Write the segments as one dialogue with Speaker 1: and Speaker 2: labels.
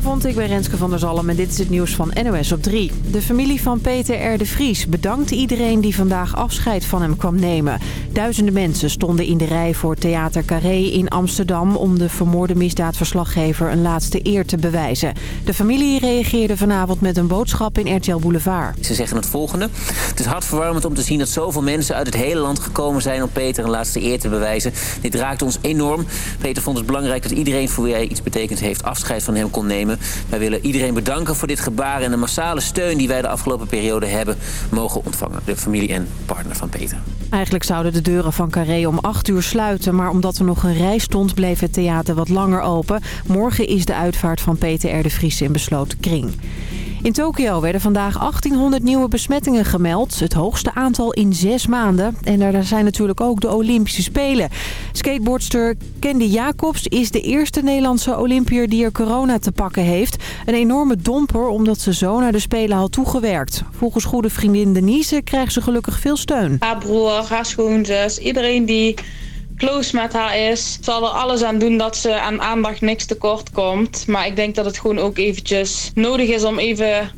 Speaker 1: Goedenavond, ik ben Renske van der Zalm en dit is het nieuws van NOS op 3. De familie van Peter R. Vries bedankt iedereen die vandaag afscheid van hem kwam nemen. Duizenden mensen stonden in de rij voor Theater Carré in Amsterdam... om de vermoorde misdaadverslaggever een laatste eer te bewijzen. De familie reageerde vanavond met een boodschap in RTL Boulevard.
Speaker 2: Ze zeggen het volgende. Het is hartverwarmend om te zien dat zoveel mensen uit het hele land gekomen zijn... om Peter een laatste eer te bewijzen. Dit raakt ons enorm. Peter vond het belangrijk dat iedereen voor wie hij iets betekend heeft... afscheid van hem kon nemen. Wij willen iedereen bedanken voor dit gebaar... en de massale steun die wij de afgelopen periode hebben mogen ontvangen. De familie en partner van Peter.
Speaker 1: Eigenlijk zouden de deuren van Carré om 8 uur sluiten... maar omdat er nog een rij stond bleef het theater wat langer open. Morgen is de uitvaart van Peter R. de Vries in besloten kring. In Tokio werden vandaag 1800 nieuwe besmettingen gemeld. Het hoogste aantal in zes maanden. En daar zijn natuurlijk ook de Olympische Spelen. Skateboardster Candy Jacobs is de eerste Nederlandse Olympier die er corona te pakken heeft. Een enorme domper omdat ze zo naar de Spelen had toegewerkt. Volgens goede vriendin Denise krijgt ze gelukkig veel steun.
Speaker 3: Haar broer, haar schoonzus, iedereen die close met haar is. Zal er alles aan doen dat ze aan aandacht niks tekort komt. Maar ik denk dat het gewoon ook eventjes nodig is om even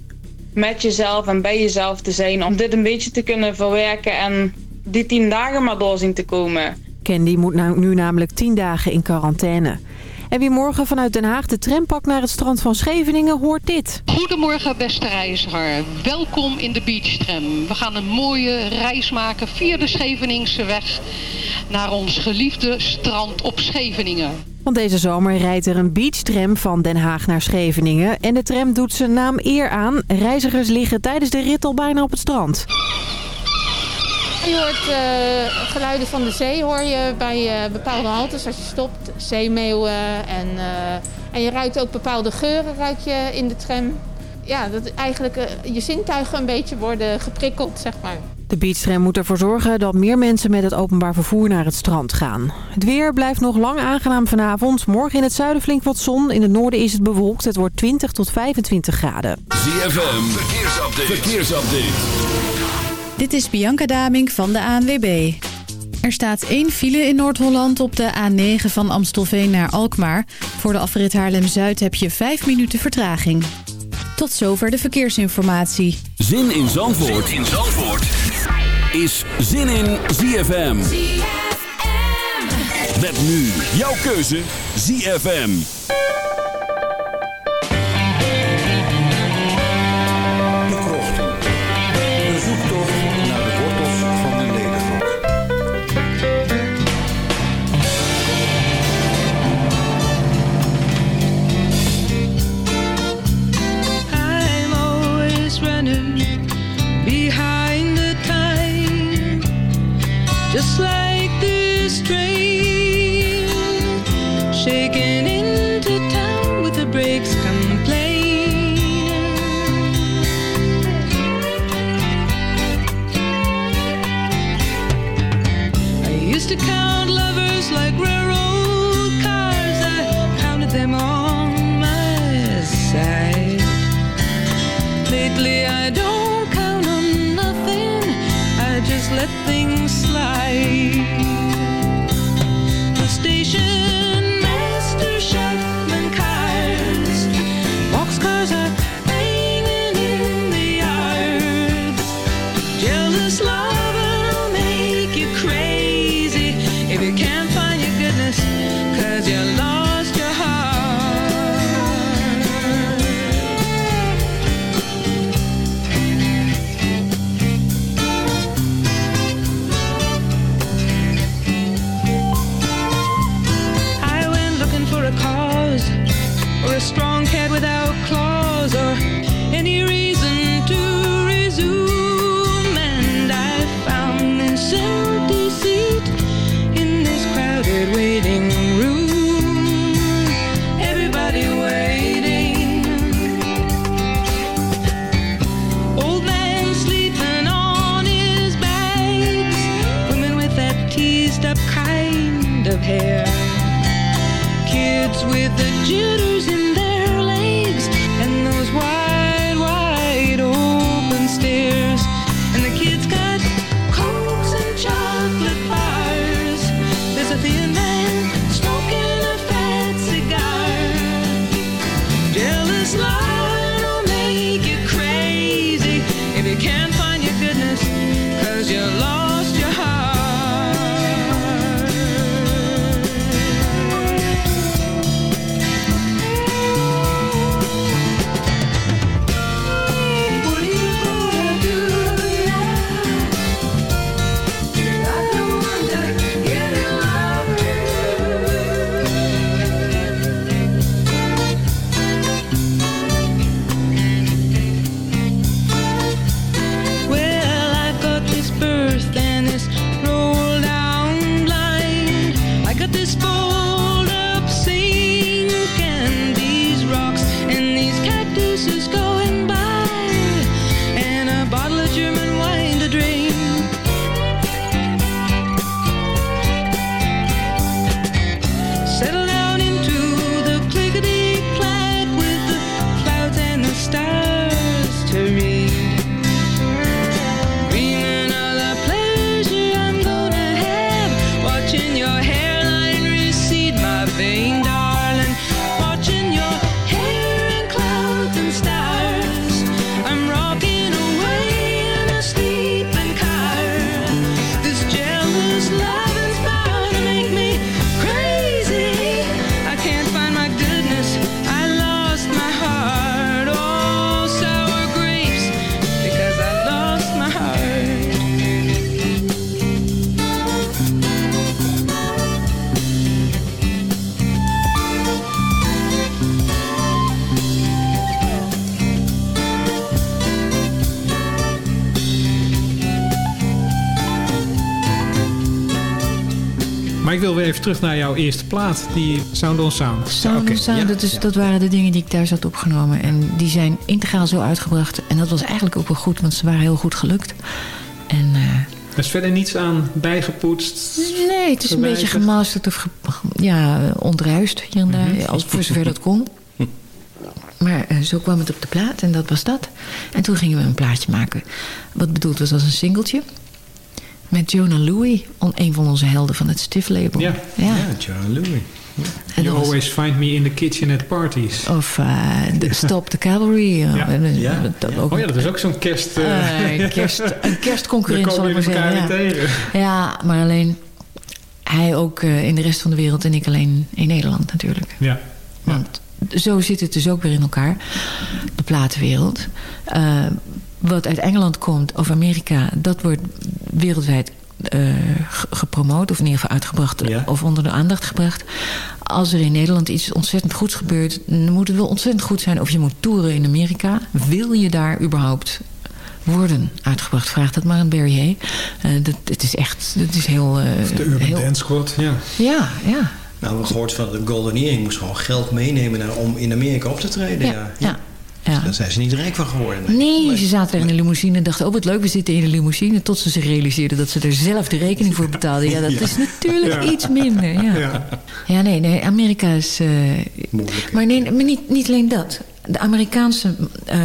Speaker 3: met jezelf en bij jezelf te zijn. Om dit een beetje te kunnen verwerken en die tien dagen maar doorzien te komen.
Speaker 1: Candy moet nou, nu namelijk tien dagen in quarantaine. En wie morgen vanuit Den Haag de tram pakt naar het strand van Scheveningen hoort dit.
Speaker 4: Goedemorgen beste reiziger. Welkom in de beachtram. We gaan een mooie reis maken via de Scheveningse weg naar ons geliefde strand op Scheveningen.
Speaker 1: Want deze zomer rijdt er een beachtram van Den Haag naar Scheveningen. En de tram doet zijn naam eer aan. Reizigers liggen tijdens de rit al bijna op het strand.
Speaker 5: Je hoort uh, geluiden van de zee hoor je bij uh, bepaalde haltes als je stopt. Zeemeeuwen en, uh, en je ruikt ook bepaalde geuren ruik je in de tram. Ja, dat eigenlijk je zintuigen een beetje worden geprikkeld, zeg maar.
Speaker 1: De beachtram moet ervoor zorgen dat meer mensen met het openbaar vervoer naar het strand gaan. Het weer blijft nog lang aangenaam vanavond. Morgen in het zuiden flink wat zon. In het noorden is het bewolkt. Het wordt 20 tot 25 graden.
Speaker 6: ZFM, verkeersupdate. verkeersupdate.
Speaker 7: Dit is Bianca Daming van de ANWB. Er staat één file in Noord-Holland op de A9 van Amstelveen naar Alkmaar. Voor de afrit Haarlem-Zuid heb je 5 minuten vertraging. Tot zover de verkeersinformatie.
Speaker 6: Zin in Zandvoort, zin in Zandvoort. is Zin in ZFM. ZFM. Met nu jouw keuze ZFM.
Speaker 8: running behind the time, just
Speaker 9: like. Jouw eerste plaat, die Sound on Sound.
Speaker 10: Sound
Speaker 9: ja.
Speaker 10: dat, is, dat waren de dingen die ik thuis had opgenomen. En die zijn integraal zo uitgebracht. En dat was eigenlijk ook wel goed, want ze waren heel goed gelukt. En eh,
Speaker 9: Er is verder niets aan bijgepoetst.
Speaker 10: nee, het is een beetje gemasterd of ge- ja, ontruist hier en daar.
Speaker 9: Mhm.
Speaker 10: als, voor zover dat kon. Maar eh, zo kwam het op de plaat en dat was dat. En toen gingen we een plaatje maken. Wat bedoeld was als een singeltje. Met Jonah Louie, een van onze helden van het Stiff label.
Speaker 9: Ja.
Speaker 11: John Louis.
Speaker 9: You always find me in the kitchen at parties.
Speaker 10: Of eh, de Stop the Cavalry. eh,
Speaker 9: Ja.
Speaker 10: eh,
Speaker 9: Ja.
Speaker 10: Dat ook
Speaker 9: Oh ja, dat is ook zo'n kerst... Eh,
Speaker 10: kerst, een kerstconcurrent, zal ik maar zeggen. Ja.
Speaker 9: tegen.
Speaker 10: ja, maar alleen hij ook in de rest van de wereld en ik alleen in Nederland natuurlijk.
Speaker 9: Ja.
Speaker 10: Want zo zit het dus ook weer in elkaar, de platenwereld. Wat uit Engeland komt of Amerika, dat wordt wereldwijd gepromoot of in ieder geval uitgebracht
Speaker 11: Ja.
Speaker 10: of onder de aandacht gebracht. Als er in Nederland iets ontzettend goeds gebeurt, dan moet het wel ontzettend goed zijn of je moet toeren in Amerika. Wil je daar überhaupt worden uitgebracht? Vraag dat maar aan Barry Hay. Eh, dat, het is echt, het is heel... eh,
Speaker 9: De Urban
Speaker 10: heel
Speaker 9: Dance Squad, ja.
Speaker 10: ja, ja.
Speaker 11: Nou, we hebben gehoord van de Golden Earring moest gewoon geld meenemen naar, om in Amerika op te treden. Ja,
Speaker 10: Ja, ja. Ja.
Speaker 11: Daar zijn ze niet rijk van geworden.
Speaker 10: Nee, ze zaten er in de limousine en dachten... oh, wat leuk, we zitten in de limousine... tot ze zich realiseerden dat ze er zelf de rekening voor betaalden. Ja, dat
Speaker 11: Ja.
Speaker 10: is natuurlijk
Speaker 9: Ja.
Speaker 10: iets minder. Ja,
Speaker 9: Ja.
Speaker 10: nee, nee, Amerika is...
Speaker 11: Moeilijk.
Speaker 10: maar nee, maar niet, niet alleen dat. De Amerikaanse eh,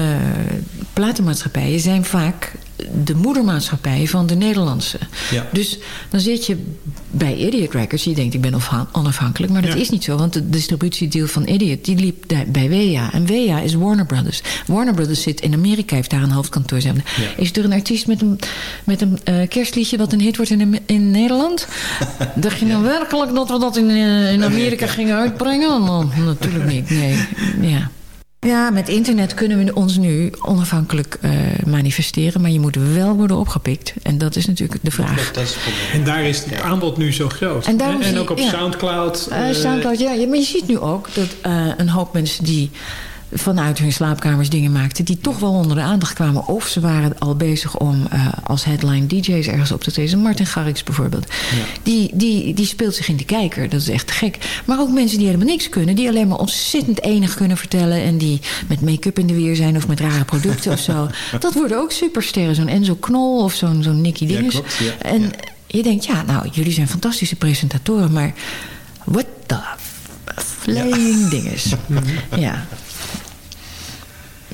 Speaker 10: platenmaatschappijen zijn vaak de moedermaatschappij van de Nederlandse.
Speaker 11: Ja.
Speaker 10: Dus dan zit je bij Idiot Records. Je denkt, ik ben afha- onafhankelijk. Maar dat
Speaker 9: Ja.
Speaker 10: is niet zo. Want de distributiedeal van Idiot die liep bij WEA. En WEA is Warner Brothers. Warner Brothers zit in Amerika, heeft daar een hoofdkantoor.
Speaker 11: Ja.
Speaker 10: Is er een artiest met een, met een eh, kerstliedje wat een hit wordt in, in Nederland? Dacht je nou werkelijk dat we dat in, eh, in Amerika gingen uitbrengen? Nou, natuurlijk niet, nee. Ja. Ja, met internet kunnen we ons nu onafhankelijk eh, manifesteren. Maar je moet wel worden opgepikt. En dat is natuurlijk de vraag.
Speaker 11: Dat.
Speaker 9: En daar is het aanbod nu zo groot.
Speaker 10: En
Speaker 9: ook op
Speaker 10: ja.
Speaker 9: Soundcloud.
Speaker 10: Eh,
Speaker 9: eh,
Speaker 10: Soundcloud, ja. ja. Maar je ziet nu ook dat eh, een hoop mensen die vanuit hun slaapkamers dingen maakten... die toch wel onder de aandacht kwamen. Of ze waren al bezig om eh, als headline DJ's ergens op te treden. Martin Garrix bijvoorbeeld. Die, die, die speelt zich in de kijker. Dat is echt gek. Maar ook mensen die helemaal niks kunnen. Die alleen maar ontzettend enig kunnen vertellen. En die met make-up in de weer zijn of met rare producten of zo. Dat worden ook supersterren. Zo'n Enzo Knol of zo'n zo'n Nicky
Speaker 11: Ja,
Speaker 10: Dinges.
Speaker 11: klopt, ja.
Speaker 10: En
Speaker 11: Ja.
Speaker 10: je denkt, ja, nou, jullie zijn fantastische presentatoren, maar what the flying dinges. ja.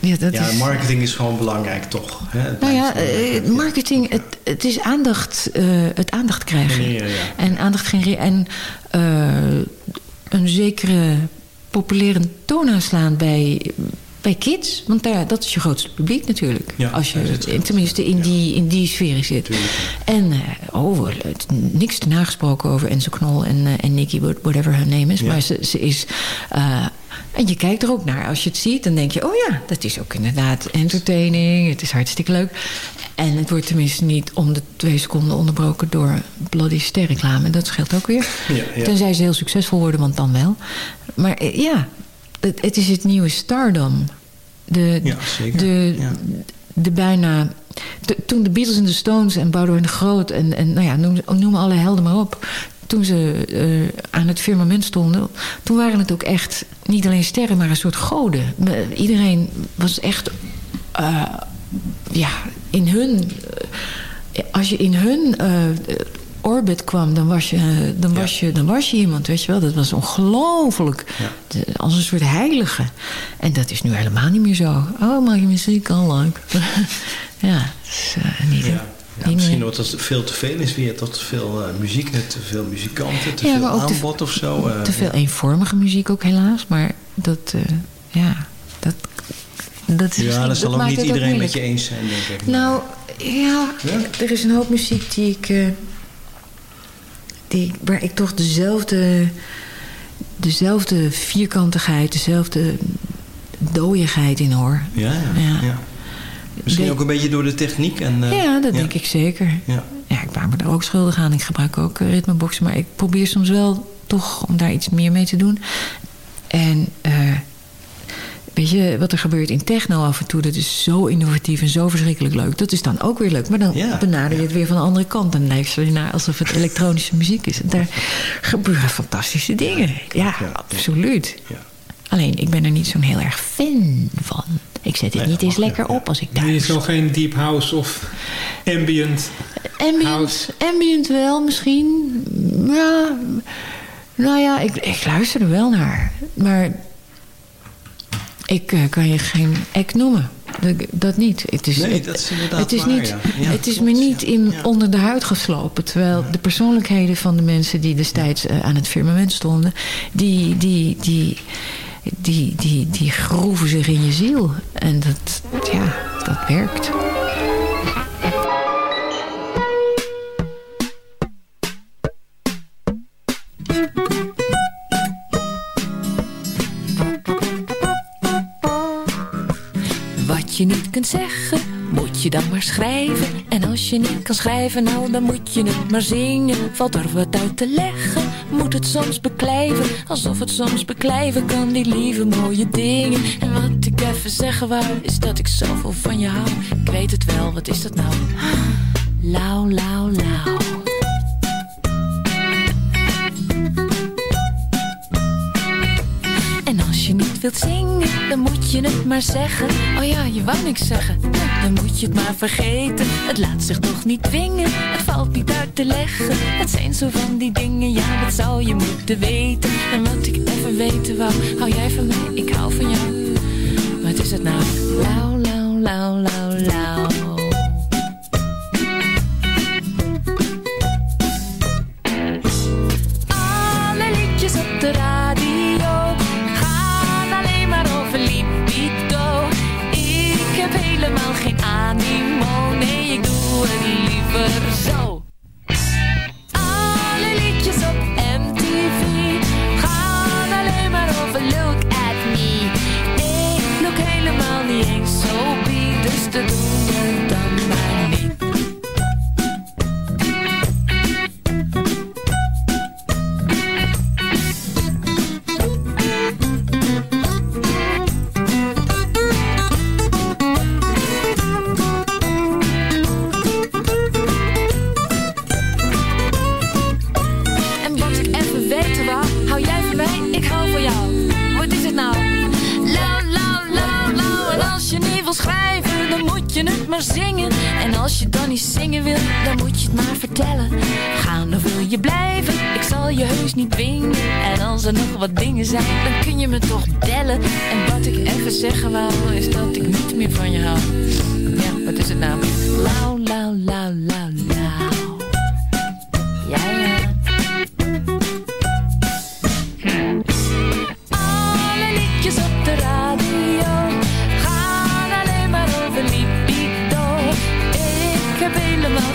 Speaker 10: Ja, dat
Speaker 11: Ja,
Speaker 10: is...
Speaker 11: marketing is gewoon belangrijk, toch? Hè? Het
Speaker 10: Nou ja, eh, marketing, het, het is aandacht, eh, het aandacht krijgen.
Speaker 11: Ja.
Speaker 10: En aandacht genereren. En eh, een zekere populaire toon aanslaan bij, bij kids. Want daar, dat is je grootste publiek natuurlijk.
Speaker 11: Ja,
Speaker 10: Als
Speaker 11: zit
Speaker 10: je
Speaker 11: grootste
Speaker 10: tenminste in die, in die sfeer zit. En eh, oh, het- niks te nagesproken over Enzo Knol en, eh, en Nicky, what- whatever her name is.
Speaker 11: Ja.
Speaker 10: Maar ze, ze is... eh, en je kijkt er ook naar. Als je het ziet, dan denk je... oh ja, dat is ook inderdaad entertaining. Het is hartstikke leuk. En het wordt tenminste niet om de twee seconden onderbroken... door bloody sterreclame. Dat scheelt ook weer.
Speaker 11: Ja, ja.
Speaker 10: Tenzij ze heel succesvol worden, want dan wel. Maar ja, het, het is het nieuwe stardom. De,
Speaker 11: Ja, zeker.
Speaker 10: De,
Speaker 11: Ja.
Speaker 10: de bijna... de- toen de Beatles en de Stones en Boudewijn de Groot... en, en nou ja, noem, noem alle helden maar op... toen ze eh, aan het firmament stonden... toen waren het ook echt niet alleen sterren, maar een soort goden. Iedereen was echt... eh, ja, in hun... eh, als je in hun orbit kwam, dan was, je, dan, was je, dan was je iemand, weet je wel. Dat was ongelooflijk. Als een soort heilige. En dat is nu helemaal niet meer zo. Oh, maak je muziek al leuk. ja, is eh, niet...
Speaker 11: Ja. Misschien
Speaker 10: meer-
Speaker 11: dat het veel te veel is weer. Tot veel eh, muziek, te veel muzikanten, te
Speaker 10: Ja,
Speaker 11: veel
Speaker 10: te-
Speaker 11: aanbod of zo. eh,
Speaker 10: te veel eenvormige muziek ook helaas. Maar dat, ja, dat, dat is
Speaker 11: Ja, dat zal ook niet iedereen met je eens zijn, denk ik.
Speaker 10: Nou, ja, er is een hoop muziek die ik... die, waar ik toch dezelfde... dezelfde vierkantigheid, dezelfde dooiigheid in hoor.
Speaker 11: Ja, ja.
Speaker 10: Ja.
Speaker 11: Misschien ook een beetje door de techniek. En, eh,
Speaker 10: ja, dat denk ik zeker.
Speaker 11: Ja.
Speaker 10: Ja, ik maak me daar ook schuldig aan. Ik gebruik ook eh, ritmeboxen. Maar ik probeer soms wel toch om daar iets meer mee te doen. En eh, weet je, wat er gebeurt in techno af en toe... dat is zo innovatief en zo verschrikkelijk leuk. Dat is dan ook weer leuk. Maar dan
Speaker 11: Ja.
Speaker 10: benader je het weer van de andere kant. En luister je naar alsof het elektronische muziek is. En daar gebeuren fantastische dingen. Ja, absoluut. Alleen, ik ben er niet zo'n heel erg fan van. Ik zet het niet eens lekker op als ik
Speaker 9: Je
Speaker 10: thuis...
Speaker 9: is wel geen deep house of ambient.
Speaker 10: Ambient, ambient wel misschien. Ja, nou ja, ik, ik luister er wel naar. Maar ik eh, kan je geen act noemen. Dat, dat niet. Het is,
Speaker 11: Nee, dat is inderdaad
Speaker 10: het is
Speaker 11: waar,
Speaker 10: niet,
Speaker 11: ja. Ja,
Speaker 10: het is me niet in, onder de huid geslopen. Terwijl de persoonlijkheden van de mensen die destijds eh, aan het firmament stonden... die, die, die, die, die, die groeven zich in je ziel. En dat, ja, dat werkt.
Speaker 12: Je niet kunt zeggen, moet je dan maar schrijven. En als je niet kan schrijven, nou dan moet je het maar zingen. Valt er wat uit te leggen, moet het soms beklijven. Alsof het soms beklijven kan, die lieve mooie dingen. En wat ik even zeggen wou, is dat ik zoveel van je hou. Ik weet het wel, wat is dat nou? Lauw, lauw, lauw. En als je niet wilt zingen, dan moet je het maar zeggen. Oh ja, je wou niks zeggen. Dan moet je het maar vergeten. Het laat zich toch niet dwingen. Het valt niet uit te leggen. Het zijn zo van die dingen, ja, dat zou je moeten weten. En wat ik even weten wou, hou jij van mij, ik hou van jou. Wat is het nou? Lauw, lauw, lauw, lauw, lauw.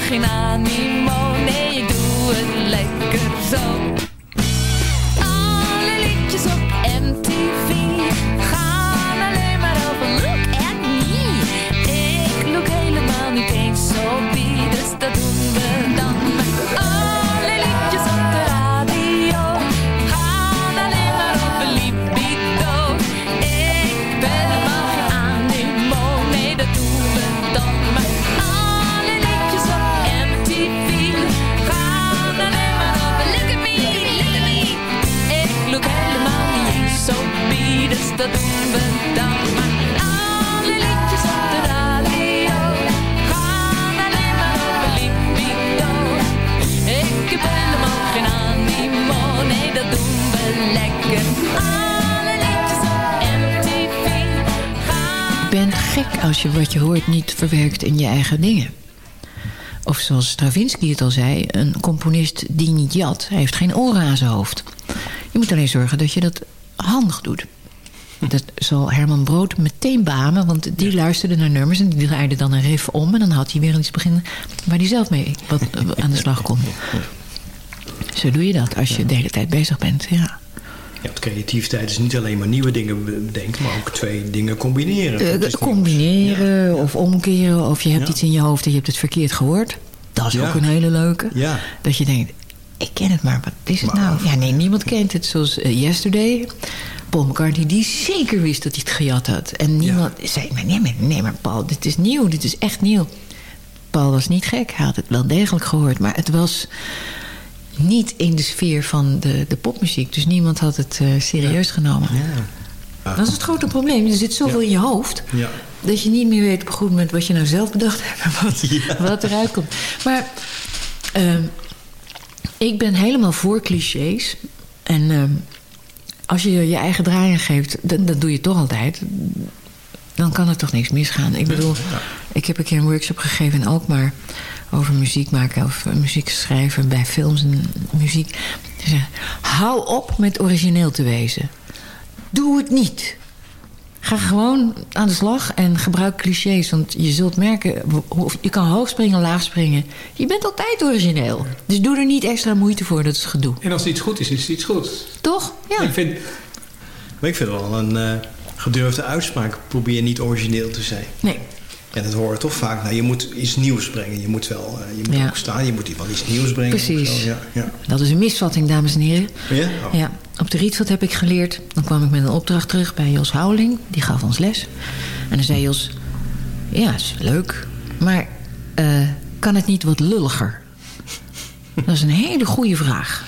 Speaker 12: Geen animo, nee, ik doe het lekker zo. Dat doen we dan. Maar alle liedjes op de radio gaan alleen maar over libido. Ik heb helemaal geen animo, nee dat doen we lekker. Alle liedjes op MTV
Speaker 10: Je bent gek als je wat je hoort niet verwerkt in je eigen dingen. Of zoals Stravinsky het al zei, een componist die niet jat, heeft geen oren aan zijn hoofd. Je moet alleen zorgen dat je dat handig doet. Dat zal Herman Brood meteen beamen, want die luisterde naar nummers... en die draaide dan een riff om en dan had hij weer iets beginnen... waar hij zelf mee wat, aan de slag kon. Zo doe je dat als je de hele tijd bezig bent, ja.
Speaker 11: Ja, want creativiteit is niet alleen maar nieuwe dingen bedenken, maar ook twee dingen combineren.
Speaker 10: Eh,
Speaker 11: is
Speaker 10: combineren of omkeren. Of je hebt
Speaker 11: Ja.
Speaker 10: iets in je hoofd en je hebt het verkeerd gehoord. Dat is
Speaker 11: Ja.
Speaker 10: ook een hele leuke.
Speaker 11: Ja.
Speaker 10: Dat je denkt, ik ken het maar, wat is het nou? Ja, nee, niemand kent het. Zoals eh, Yesterday Paul McCartney die zeker wist dat hij het gejat had. En niemand zei, maar nee, maar, nee, maar Paul, dit is nieuw, dit is echt nieuw. Paul was niet gek, hij had het wel degelijk gehoord. Maar het was niet in de sfeer van de, de popmuziek. Dus niemand had het eh, serieus genomen. Dat is het grote probleem. Er zit zoveel in je hoofd...
Speaker 11: Ja.
Speaker 10: dat je niet meer weet op een goed moment wat je nou zelf bedacht hebt... en wat, wat eruit komt. Maar ehm, ik ben helemaal voor clichés. En ehm, als je je eigen draai aan geeft... Dat, dat doe je toch altijd... dan kan er toch niks misgaan. Ik bedoel, ik heb een keer een workshop gegeven in Alkmaar... over muziek maken of eh, muziek schrijven bij films en muziek. Ze hou op met origineel te wezen. Doe het niet. Ga gewoon aan de slag en gebruik clichés. Want je zult merken, je kan hoog springen, laag springen. Je bent altijd origineel. Dus doe er niet extra moeite voor, dat is gedoe.
Speaker 9: En als iets goed is, is iets goed.
Speaker 10: Toch? Ja.
Speaker 9: Ik vind,
Speaker 11: Maar ik vind het wel een eh, gedurfde uitspraak. Probeer niet origineel te zijn.
Speaker 10: Nee.
Speaker 11: En dat hoort toch vaak. Nou, je moet iets nieuws brengen. Je moet wel, eh, je moet
Speaker 10: Ja.
Speaker 11: ook staan. Je moet wel iets nieuws brengen.
Speaker 10: Precies.
Speaker 11: Ja, ja.
Speaker 10: Dat is een misvatting, dames en heren.
Speaker 11: Ja? Oh.
Speaker 10: Ja, op de Rietveld heb ik geleerd. Dan kwam ik met een opdracht terug bij Jos Houweling. Die gaf ons les. En dan zei Jos... Ja, is leuk. Maar eh, kan het niet wat lulliger? Dat is een hele goede vraag.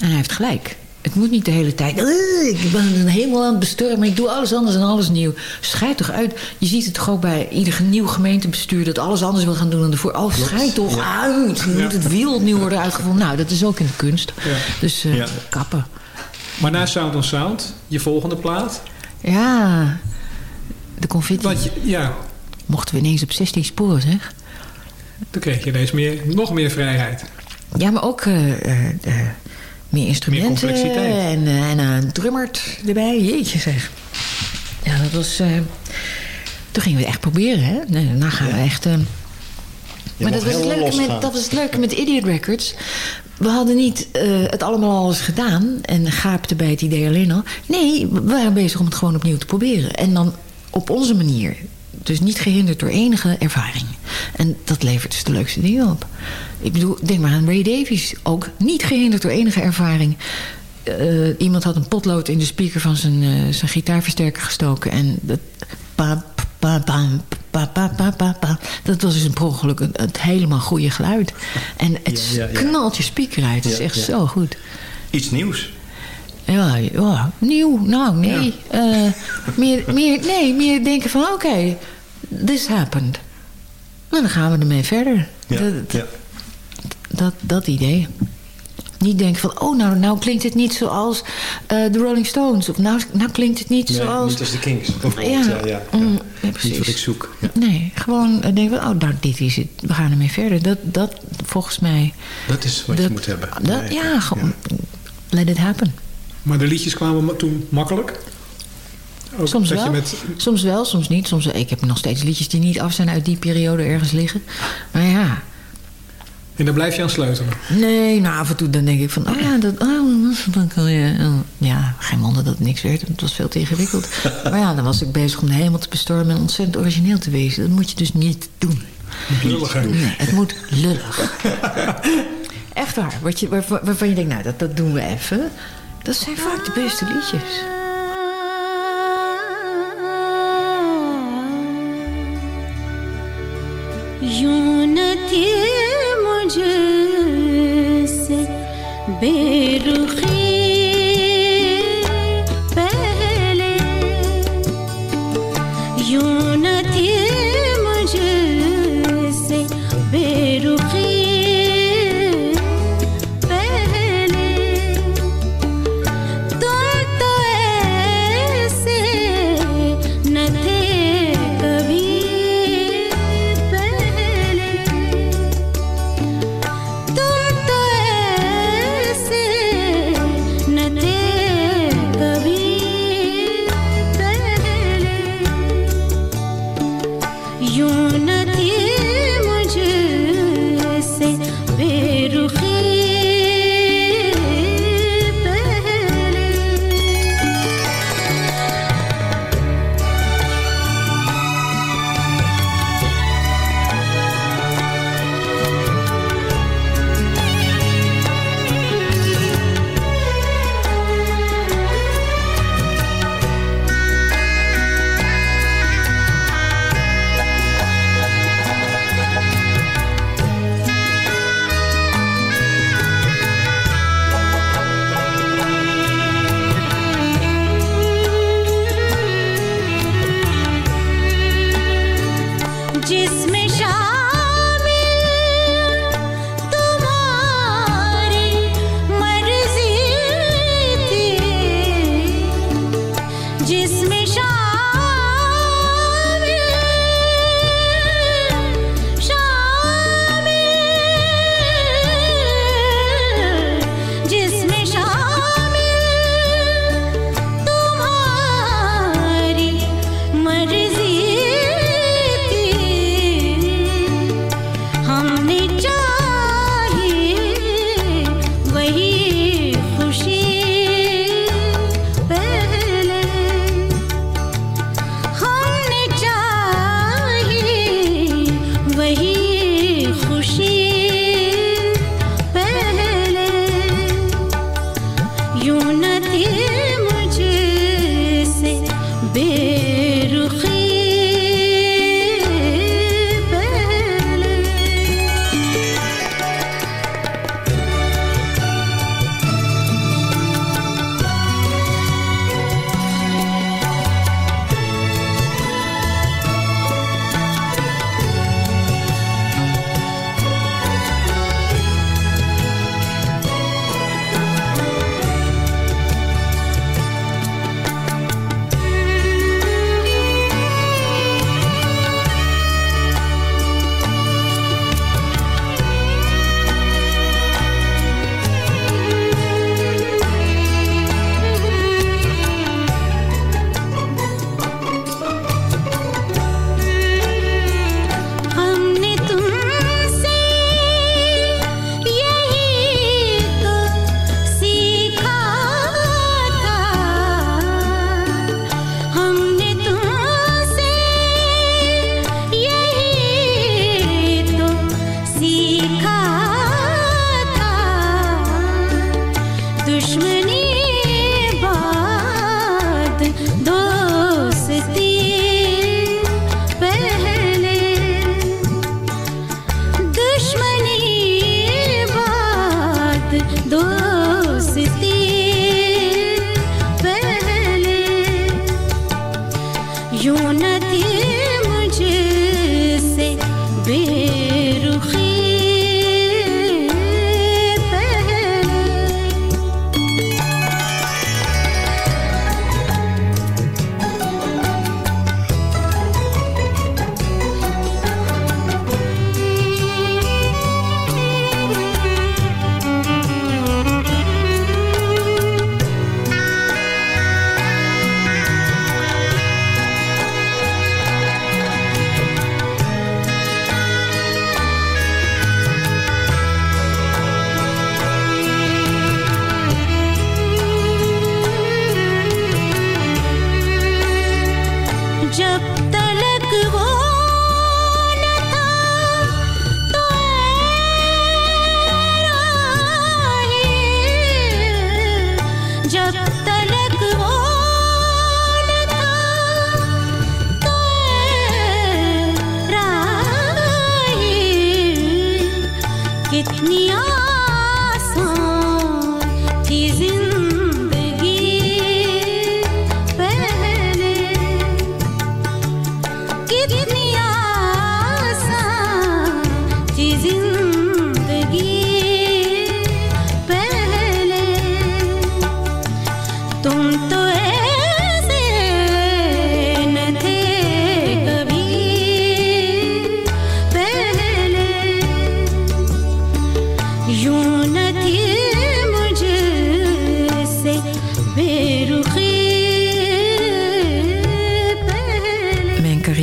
Speaker 10: En hij heeft gelijk. Het moet niet de hele tijd... "Eh, ik ben helemaal aan het besturmen. Ik doe alles anders en alles nieuw. Schijt toch uit. Je ziet het toch ook bij ieder nieuw gemeentebestuur... dat alles anders wil gaan doen dan ervoor. Oh, schijt toch uit. Je moet het wiel opnieuw worden uitgevonden. Nou, dat is ook in de kunst. Dus eh,
Speaker 9: Ja.
Speaker 10: kappen.
Speaker 9: maar na Sound on Sound, je volgende plaat.
Speaker 10: Ja, de confetti.
Speaker 9: Je, ja,
Speaker 10: Mochten we ineens op 16 sporen, zeg.
Speaker 9: toen kreeg je ineens meer, nog meer vrijheid.
Speaker 10: Ja, maar ook eh, eh, meer instrumenten.
Speaker 9: complexiteit.
Speaker 10: en, eh, en een drummert erbij. Jeetje zeg. Ja, dat was... eh, toen gingen we het echt proberen, hè. Nee, daarna gaan we echt... eh, maar dat was, het leuke met, dat was het leuke met Idiot Records. We hadden niet het allemaal al eens gedaan en gaapten bij het idee alleen al. Nee, we waren bezig om het gewoon opnieuw te proberen. En dan op onze manier. Dus niet gehinderd door enige ervaring. En dat levert dus de leukste dingen op. Ik bedoel, denk maar aan Ray Davies. Ook niet gehinderd door enige ervaring. Eh, iemand had een potlood in de speaker van zijn, eh, zijn gitaarversterker gestoken. En dat... Pa, pa, pa, pa, pa, pa, pa, pa. Dat was dus een ongeluk het, het helemaal goede geluid. En het
Speaker 11: Ja, ja, ja.
Speaker 10: knalt je speaker uit. Het is echt
Speaker 11: ja.
Speaker 10: zo goed.
Speaker 11: Iets nieuws.
Speaker 10: Ja, ja, nieuw. Nou, nee. Eh, meer, meer, nee, meer denken van, oké, this happened. En dan gaan we ermee verder.
Speaker 11: Ja,
Speaker 10: Dat,
Speaker 11: ja.
Speaker 10: dat, dat idee. Niet denken van, oh, nou, nou klinkt het niet zoals eh, de Rolling Stones. Of nou, nou klinkt het niet
Speaker 11: Nee,
Speaker 10: zoals...
Speaker 11: niet als de Kings. bijvoorbeeld.
Speaker 10: Ja,
Speaker 11: Ja, ja,
Speaker 10: mm, ja,
Speaker 11: Niet wat ik zoek. Ja.
Speaker 10: Nee, gewoon eh, denken van, oh, nou, dit is het. We gaan ermee verder. Dat, dat volgens mij...
Speaker 11: Dat is wat
Speaker 10: dat,
Speaker 11: je moet hebben.
Speaker 10: Dat,
Speaker 11: Nee,
Speaker 10: ja, gewoon... Let it happen.
Speaker 9: Maar de liedjes kwamen toen makkelijk. Ook
Speaker 10: Soms wel,
Speaker 9: met,
Speaker 10: soms wel, soms niet. Soms, ik heb nog steeds liedjes die niet af zijn uit die periode ergens liggen. Maar ja,
Speaker 9: en daar blijf je aan sleutelen.
Speaker 10: nee, nou af en toe dan denk ik van... Oh ja, dat, oh, dan kan je... oh, ja, geen wonder dat het niks werd. Het was veel te ingewikkeld. maar ja, dan was ik bezig om de hemel te bestormen... en ontzettend origineel te wezen. Dat moet je dus niet doen.
Speaker 9: Lulliger.
Speaker 10: Nee, het moet lullig. Echt waar. Wat je, waarvan, waarvan je denkt, nou, dat, dat doen we even. Dat zijn vaak de beste liedjes. Mujhe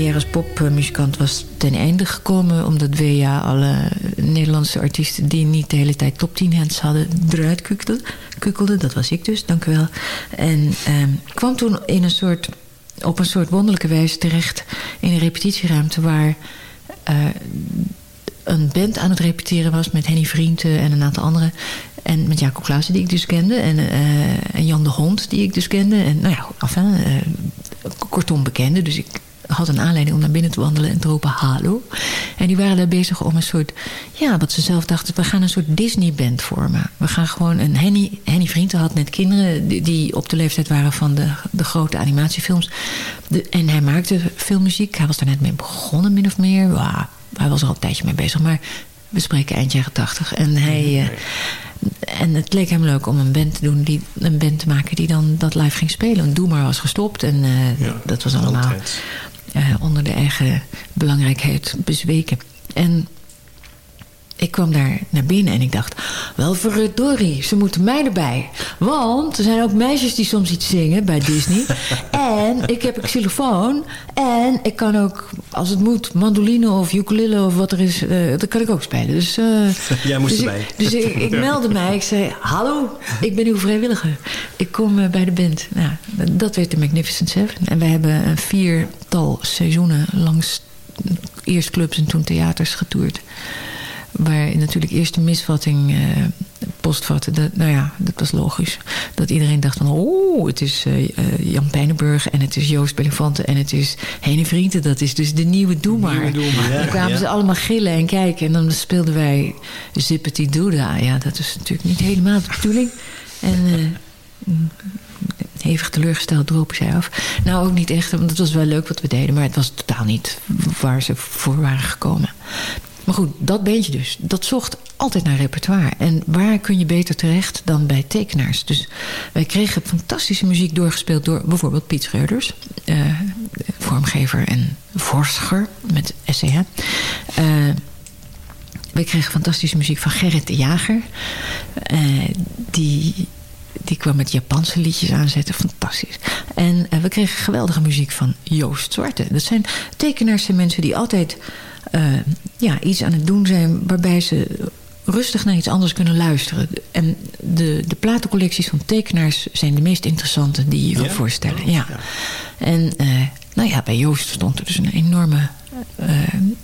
Speaker 10: carrière als popmuzikant was ten einde gekomen... omdat WA alle Nederlandse artiesten die niet de hele tijd top 10 hits hadden... eruit kukkelde. Dat was ik dus, dank u wel. En ehm, kwam toen in een soort, op een soort wonderlijke wijze terecht... in een repetitieruimte waar... eh, een band aan het repeteren was met Henny Vrienden en een aantal anderen. En met Jacob Klaassen, die ik dus kende. En, eh, en Jan de Hond, die ik dus kende. En nou ja, enfin, eh, kortom bekende. Dus ik had een aanleiding om naar binnen te wandelen en te roepen hallo. En die waren daar bezig om een soort, ja, wat ze zelf dachten, we gaan een soort Disney-band vormen. We gaan gewoon een Henny, Henny Vrienden had net kinderen die, die op de leeftijd waren van de, de grote animatiefilms. De, en hij maakte veel muziek. Hij was daar net mee begonnen, min of meer. Hij was er al een tijdje mee bezig, maar we spreken eind jaren tachtig. En hij... eh, en het leek hem leuk om een band te doen, die, een band te maken die dan dat live ging spelen. Doe maar was gestopt en eh, dat was allemaal onder de eigen belangrijkheid bezweken. En ik kwam daar naar binnen en ik dacht... wel verdorie, ze moeten mij erbij. Want er zijn ook meisjes die soms iets zingen bij Disney. en ik heb een xylofoon. En ik kan ook, als het moet, mandoline of ukulele of wat er is... eh, dat kan ik ook spelen. Dus, eh,
Speaker 11: Jij moest
Speaker 10: dus
Speaker 11: erbij.
Speaker 10: Ik, dus ik, ik meldde mij. Ik zei, hallo, ik ben uw vrijwilliger. Ik kom eh, bij de band. Nou, dat werd de Magnificent Seven. En wij hebben een viertal seizoenen langs eerst clubs en toen theaters getoerd. Waar natuurlijk eerst de misvatting eh, postvatten. Dat, nou ja, dat was logisch. Dat iedereen dacht van... oh, het is eh, eh, Jan Pijnenburg en het is Joost Belifante... en het is Hene Vrienden. Dat is dus de nieuwe Doe Maar.
Speaker 11: Nieuwe. Ja,
Speaker 10: dan kwamen
Speaker 11: ja.
Speaker 10: ze allemaal gillen en kijken. En dan speelden wij Zippity Dooda. Ja, dat is natuurlijk niet helemaal de bedoeling. En... Hevig teleurgesteld dropen zij af. Nou, ook niet echt, want het was wel leuk wat we deden... maar het was totaal niet waar ze voor waren gekomen. Maar goed, dat beentje dus. Dat zocht altijd naar repertoire. En waar kun je beter terecht dan bij tekenaars? Dus wij kregen fantastische muziek doorgespeeld... door bijvoorbeeld Piet Schreuders. eh, vormgever en vorstiger met SCH. Eh wij kregen fantastische muziek van Gerrit de Jager. Eh, die, die kwam met Japanse liedjes aanzetten. Fantastisch. En we kregen geweldige muziek van Joost Zwarte. Dat zijn tekenaars en mensen die altijd ja, iets aan het doen zijn... waarbij ze rustig naar iets anders kunnen luisteren. En de, de platencollecties van tekenaars zijn de meest interessante die je wil
Speaker 11: Ja?
Speaker 10: voorstellen. Ja. En eh, nou ja, bij Joost stond er dus een enorme... eh,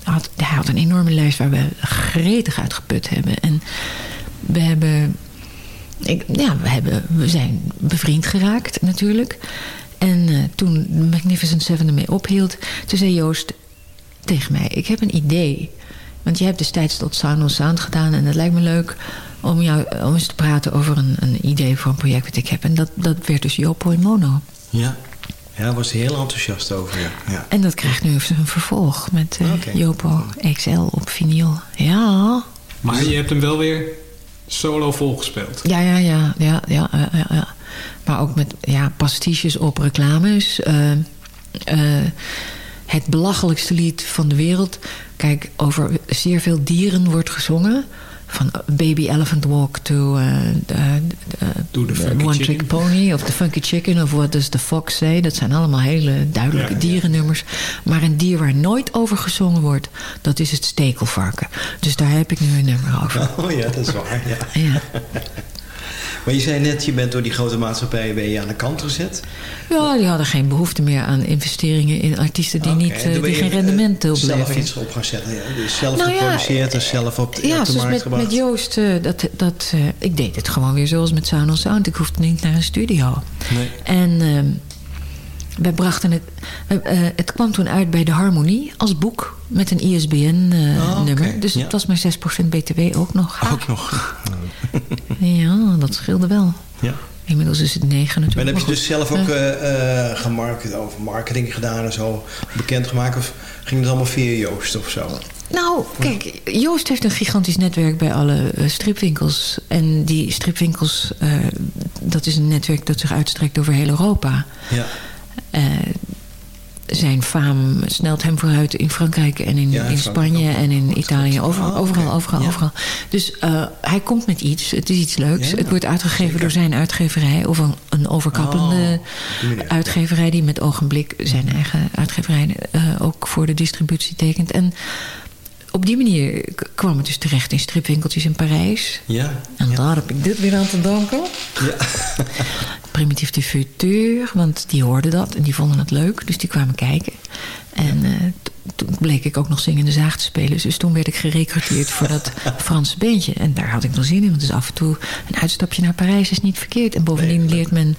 Speaker 10: had, hij had een enorme lijst waar we gretig uitgeput hebben. En we hebben... Ik, ja, we, hebben, we zijn bevriend geraakt natuurlijk. En eh, toen Magnificent Seven ermee ophield... toen zei Joost tegen mij... ik heb een idee. Want je hebt destijds tot Sound on Sound gedaan... en het lijkt me leuk om, jou, om eens te praten over een, een idee voor een project wat ik heb. En dat, dat werd dus Jopo in Mono.
Speaker 11: Ja. Ja, daar was hij heel enthousiast over. Ja. Ja.
Speaker 10: En dat krijgt nu een vervolg met eh. Jopo XL op vinyl. Ja,
Speaker 9: Maar je hebt hem wel weer solo volgespeeld.
Speaker 10: ja, ja, ja, ja, ja, ja, ja. Maar ook met ja, pastiches op reclames. eh, het belachelijkste lied van de wereld. Kijk, over zeer veel dieren wordt gezongen. Van Baby Elephant Walk to uh,
Speaker 9: de funky
Speaker 10: One. Trick Pony of The Funky Chicken of What Does the Fox Say. Dat zijn allemaal hele duidelijke
Speaker 11: Ja, ja.
Speaker 10: dierennummers. Maar een dier waar nooit over gezongen wordt, dat is het stekelvarken. Dus daar heb ik nu een nummer over.
Speaker 11: Oh ja, dat is waar. Ja.
Speaker 10: Ja.
Speaker 11: Maar je zei net, je bent door die grote maatschappijen ben je aan de kant gezet.
Speaker 10: Ja, die hadden geen behoefte meer aan investeringen in artiesten die, niet, eh, die geen rendement
Speaker 11: eh,
Speaker 10: opleveren.
Speaker 11: Zelf iets op gaan zetten. Ja. Dus zelf
Speaker 10: Nou ja,
Speaker 11: geproduceerd en zelf op de,
Speaker 10: Ja,
Speaker 11: op de
Speaker 10: dus
Speaker 11: markt
Speaker 10: met,
Speaker 11: gebracht.
Speaker 10: met Joost, eh, dat, dat, ik deed het gewoon weer zoals met Sound on Sound. Ik hoefde niet naar een studio.
Speaker 11: Nee.
Speaker 10: En we brachten het... eh, het kwam toen uit bij De Harmonie als boek met een ISBN-nummer.
Speaker 11: Oh,
Speaker 10: eh, Dus
Speaker 11: Ja.
Speaker 10: het was maar 6% BTW ook nog.
Speaker 11: Ook nog.
Speaker 10: Ja, dat scheelde wel.
Speaker 11: Ja.
Speaker 10: Inmiddels is het 9
Speaker 11: Maar
Speaker 10: natuurlijk.
Speaker 11: dan heb je dus zelf ook
Speaker 10: Eh,
Speaker 11: eh eh, gemarket, over marketing gedaan en zo bekendgemaakt? Of ging het allemaal via Joost of zo?
Speaker 10: Nou, kijk, Joost heeft een gigantisch netwerk bij alle stripwinkels. En die stripwinkels, eh, dat is een netwerk dat zich uitstrekt over heel Europa.
Speaker 11: Ja.
Speaker 10: Eh, zijn faam snelt hem vooruit in Frankrijk en in,
Speaker 11: Ja, in
Speaker 10: Spanje en in Italië. Overal,
Speaker 11: Oh,
Speaker 10: overal, overal,
Speaker 11: Ja.
Speaker 10: overal. Dus eh, hij komt met iets. Het is iets leuks.
Speaker 11: Ja,
Speaker 10: het wordt uitgegeven
Speaker 11: zeker.
Speaker 10: door zijn uitgeverij. Of een, een overkappende
Speaker 11: Oh, die
Speaker 10: uitgeverij... die met ogenblik zijn eigen uitgeverij eh, ook voor de distributie tekent. En op die manier kwam het dus terecht in stripwinkeltjes in Parijs.
Speaker 11: Ja.
Speaker 10: En daar heb ik dit weer aan te danken.
Speaker 11: Ja.
Speaker 10: Primitief de Futur, want die hoorden dat en die vonden het leuk. Dus die kwamen kijken. En eh, toen bleek ik ook nog zingende zaag te spelen. Dus toen werd ik gerecruiteerd voor dat Franse beentje. En daar had ik wel zin in. Want dus af en toe een uitstapje naar Parijs is niet verkeerd. En bovendien leert men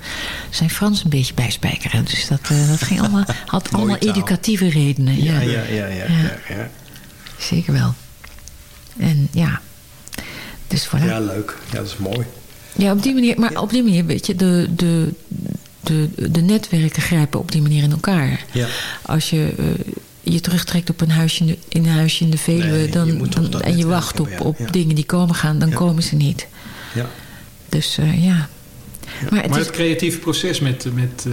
Speaker 10: zijn Frans een beetje bijspijkeren. Dus dat, eh, dat ging allemaal, had allemaal educatieve redenen.
Speaker 11: Ja,
Speaker 10: Ja,
Speaker 11: ja, ja, ja.
Speaker 10: Zeker wel. En ja, dus voilà.
Speaker 11: Ja, leuk. Ja, dat is mooi.
Speaker 10: Ja, op die manier. Maar op die manier, weet je, de, de, de, de netwerken grijpen op die manier in elkaar.
Speaker 11: Ja.
Speaker 10: Als je eh, je terugtrekt op een huisje in de, in een huisje in de Veluwe...
Speaker 11: Nee,
Speaker 10: dan, en je wacht op, op
Speaker 11: Ja.
Speaker 10: dingen die komen gaan, dan
Speaker 11: Ja.
Speaker 10: komen ze niet.
Speaker 11: Ja.
Speaker 10: Dus eh, ja. Maar het
Speaker 9: Maar
Speaker 10: is...
Speaker 9: het creatieve proces met, met, eh,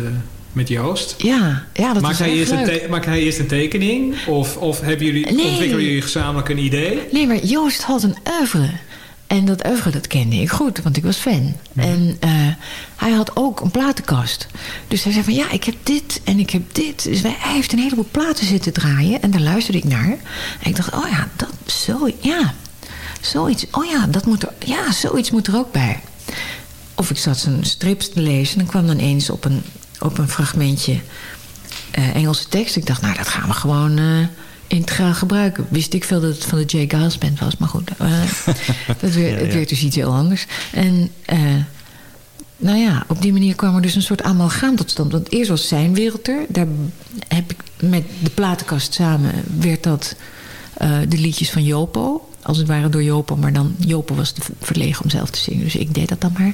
Speaker 9: met Joost...
Speaker 10: Ja, ja, dat
Speaker 9: Maakt
Speaker 10: is
Speaker 9: hij, eerst een
Speaker 10: leuk.
Speaker 9: te- maakt hij eerst een tekening? Of, of hebben jullie,
Speaker 10: Nee.
Speaker 9: ontwikkelen jullie gezamenlijk een idee?
Speaker 10: Nee, maar Joost had een oeuvre. En dat oeuvre, dat kende ik goed, want ik was fan. En eh, hij had ook een platenkast. Dus hij zei van, ja, ik heb dit en ik heb dit. Dus wij, hij heeft een heleboel platen zitten draaien. En daar luisterde ik naar. En ik dacht, oh ja, dat, zo, ja, zoiets. Oh ja, dat moet er, ja, zoiets moet er ook bij. Of ik zat zijn strips te lezen. En dan kwam dan eens op een, op een fragmentje eh, Engelse tekst. Ik dacht, nou, dat gaan we gewoon eh, integraal gebruiken. Wist ik veel dat het van de Jay Giles Band was, maar goed. eh, dat werd,
Speaker 13: Ja,
Speaker 10: Het werd dus iets heel anders. En nou ja, op die manier kwam er dus een soort amalgaam tot stand. Want eerst was zijn wereld er. Daar heb ik met de platenkast samen werd dat de liedjes van Jopo. Als het ware door Jopo, maar dan Jopo was te verlegen om zelf te zingen. Dus ik deed dat dan maar.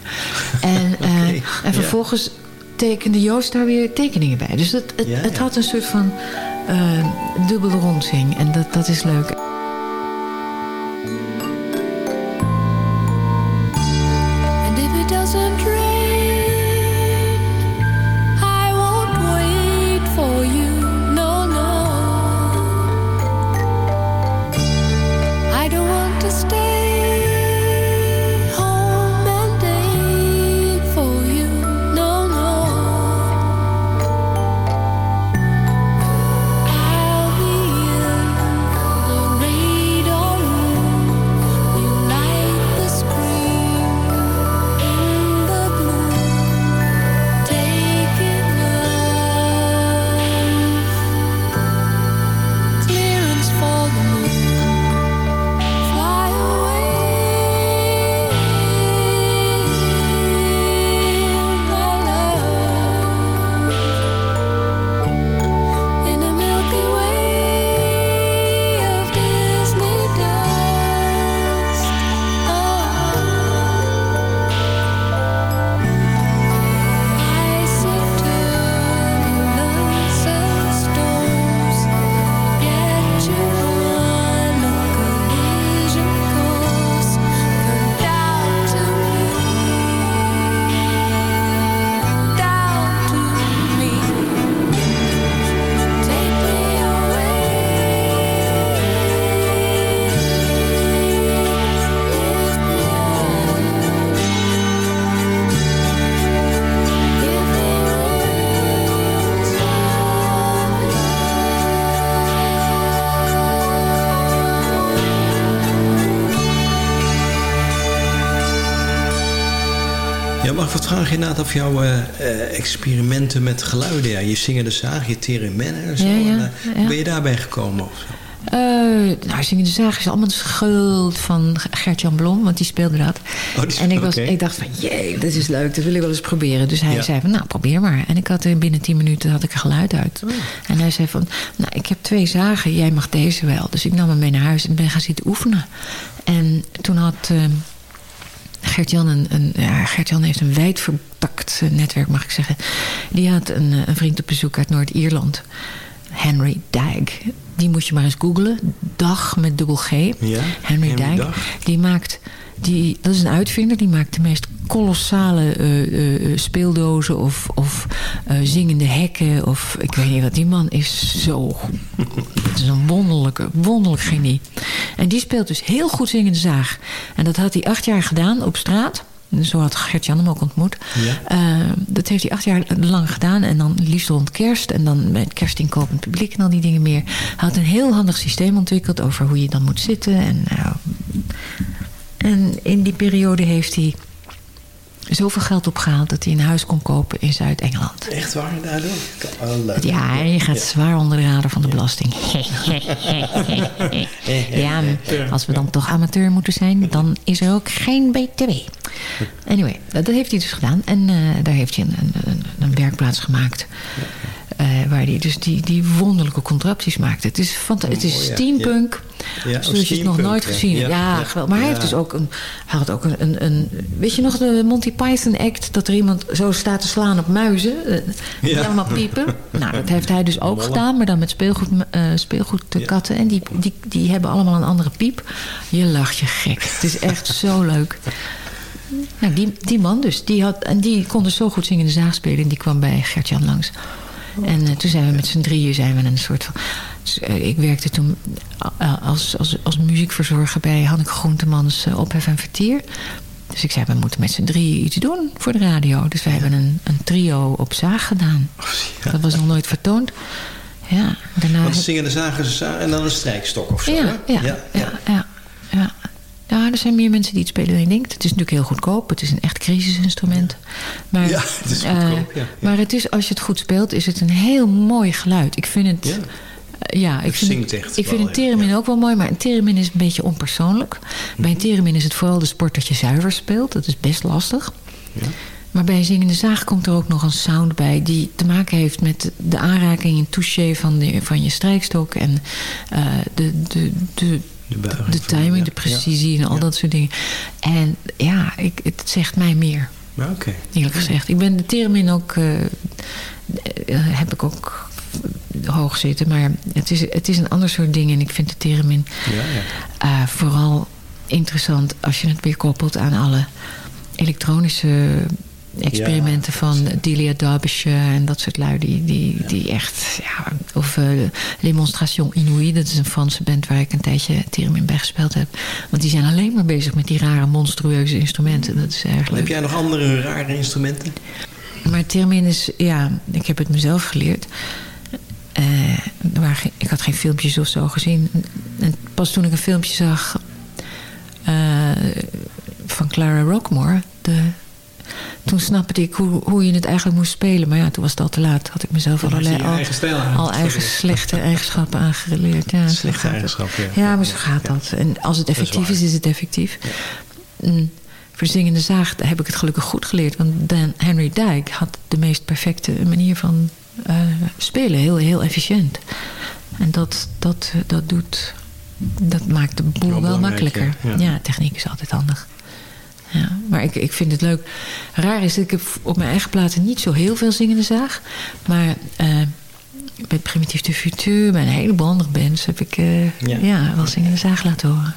Speaker 10: En, en vervolgens tekende Joost daar weer tekeningen bij. Dus het, het,
Speaker 13: Ja,
Speaker 10: het
Speaker 13: ja.
Speaker 10: had een soort van eh dubbele rondzing. En dat, dat is leuk.
Speaker 11: Ik wat vragen inderdaad of jouw eh, eh, experimenten met geluiden? Ja, je zingende zaag, je theremin en zo.
Speaker 10: Ja, ja,
Speaker 11: en, hoe. Ben je daarbij gekomen? Of zo?
Speaker 10: Eh, nou, Zingende Zaag is allemaal de schuld van Gert-Jan Blom, want die speelde dat.
Speaker 11: Oh, die-
Speaker 10: en ik, was, ik dacht van, jee, dit is leuk, dat wil ik wel eens proberen. Dus hij
Speaker 11: Ja.
Speaker 10: zei van, nou, probeer maar. En ik had er binnen tien minuten had ik er geluid uit.
Speaker 11: Oh.
Speaker 10: En hij zei van, nou, ik heb twee zagen, jij mag deze wel. Dus ik nam hem mee naar huis en ben gaan zitten oefenen. En toen had... eh, Gert-Jan, een, een, ja, heeft een wijd vertakt eh, netwerk, mag ik zeggen. Die had een, eh, een vriend op bezoek uit Noord-Ierland. Henry Dyke. Die moet je maar eens googlen. Dag met dubbel G.
Speaker 11: Ja,
Speaker 10: Henry
Speaker 11: Henry
Speaker 10: Dyke.
Speaker 11: Dag.
Speaker 10: Die maakt... Die, dat is een uitvinder. Die maakt de meest kolossale eh, eh, speeldozen of, of eh, zingende hekken. Of ik weet niet wat. Die man is zo... Het is een wonderlijke, wonderlijk genie. En die speelt dus heel goed zingende zaag. En dat had hij acht jaar gedaan op straat. Zo had Gert-Jan hem ook ontmoet.
Speaker 11: Ja.
Speaker 10: Eh, dat heeft hij acht jaar lang gedaan. En dan liefst rond kerst. En dan met kerstinkoop publiek en al die dingen meer. Hij had een heel handig systeem ontwikkeld over hoe je dan moet zitten. En, en in die periode heeft hij zoveel geld opgehaald... dat hij een huis kon kopen in Zuid-Engeland.
Speaker 11: Echt waar daardoor? Oh, leuk.
Speaker 10: Ja, je gaat zwaar onder de radar van de belasting. ja, als we dan toch amateur moeten zijn... dan is er ook geen BTW. Anyway, dat heeft hij dus gedaan. En eh, daar heeft hij een, een, een, een werkplaats gemaakt... eh, waar hij dus die, die wonderlijke contrapties maakte. Het is, fanta- het is steampunk.
Speaker 11: Ja. Ja,
Speaker 10: zoals je het nog
Speaker 11: steampunk,
Speaker 10: nooit
Speaker 11: ja.
Speaker 10: gezien hebt.
Speaker 11: Ja,
Speaker 10: geweldig. Maar hij heeft dus ook een... Hij had ook een, een, een... Weet je nog de Monty Python act? Dat er iemand zo staat te slaan op muizen. Die
Speaker 11: Ja.
Speaker 10: allemaal piepen. Nou, dat heeft hij dus ook
Speaker 11: Mollen.
Speaker 10: gedaan. Maar dan met speelgoed, eh speelgoedkatten. En die, die, die hebben allemaal een andere piep. Je lacht je gek. Het is echt zo leuk. Nou, die, die man dus. Die had, en die kon dus zo goed zingende zaag spelen. En die kwam bij Gert-Jan langs. En eh, toen zijn we met z'n drieën zijn we een soort van... dus, eh, ik werkte toen eh, als, als, als muziekverzorger bij Hanneke Groentemans Ophef en Vertier. Dus ik zei, we moeten met z'n drieën iets doen voor de radio. Dus wij hebben een, een trio op zaag gedaan. Dat was nog nooit vertoond. Ja, daarna...
Speaker 11: Want zingende zagen en dan een strijkstok of zo,
Speaker 10: ja, ja, ja. Ja, er zijn meer mensen die het spelen dan je denkt. Het is natuurlijk heel goedkoop. Het is een echt crisisinstrument. Maar,
Speaker 11: Ja, het is
Speaker 10: eh,
Speaker 11: goedkoop, ja, ja.
Speaker 10: Maar het is, als je het goed speelt, is het een heel mooi geluid. Ik vind het... eh, Ja, ik
Speaker 11: Het
Speaker 10: vind,
Speaker 11: zingt echt
Speaker 10: ik vind een
Speaker 11: ja.
Speaker 10: theremin ook wel mooi, maar een theremin is een beetje onpersoonlijk. Bij een theremin is het vooral de sport dat je zuiver speelt. Dat is best lastig. Maar bij een zingende zaag komt er ook nog een sound bij... die te maken heeft met de aanraking en touché van, de, van je strijkstok... en eh, de, de, de, de, timing, de precisie en al dat soort dingen. En ja, ik, het zegt mij meer.
Speaker 11: Oké.
Speaker 10: Eerlijk gezegd. Ik ben de theremin ook... eh, eh, heb ik ook hoog zitten. Maar het is, het is een ander soort ding. En ik vind de theremin
Speaker 11: Ja, ja.
Speaker 10: eh, vooral interessant... als je het weer koppelt aan alle elektronische experimenten van Delia Derbyshire en dat soort lui die, die, die echt ja, of eh Demonstration Inouïe dat is een Franse band waar ik een tijdje theremin bij gespeeld heb want die zijn alleen maar bezig met die rare monstrueuze instrumenten dat is erg leuk
Speaker 11: Heb jij nog andere rare instrumenten?
Speaker 10: maar theremin is, ja, ik heb het mezelf geleerd. Eh, ik had geen filmpjes of zo gezien. En pas toen ik een filmpje zag eh, van Clara Rockmore, de, toen snapte ik hoe, hoe je het eigenlijk moest spelen. Maar ja, toen was het al te laat. Had ik mezelf
Speaker 9: je
Speaker 10: allerlei al,
Speaker 9: eigen
Speaker 10: al eigen slechte eigenschappen aangeleerd. Ja,
Speaker 11: Slechte eigenschappen, ja.
Speaker 10: Ja, maar zo gaat dat. En als het
Speaker 11: is
Speaker 10: effectief is, is het effectief. Mm, Voor zingende zaag heb ik het gelukkig goed geleerd. Want Dan Henry Dijk had de meest perfecte manier van eh, spelen. Heel, heel efficiënt. En dat, dat, dat doet... Dat maakt de boel wel, makkelijker.
Speaker 11: ja.
Speaker 10: Ja.
Speaker 11: Ja.
Speaker 10: techniek is altijd handig. Maar ik, ik vind het leuk. Raar is dat ik op mijn eigen platen niet zo heel veel zingende zaag. Maar eh, bij Primitief de Futur, bij een heleboel andere bands... heb ik eh,
Speaker 9: Ja.
Speaker 10: ja. wel zingende zaag laten horen.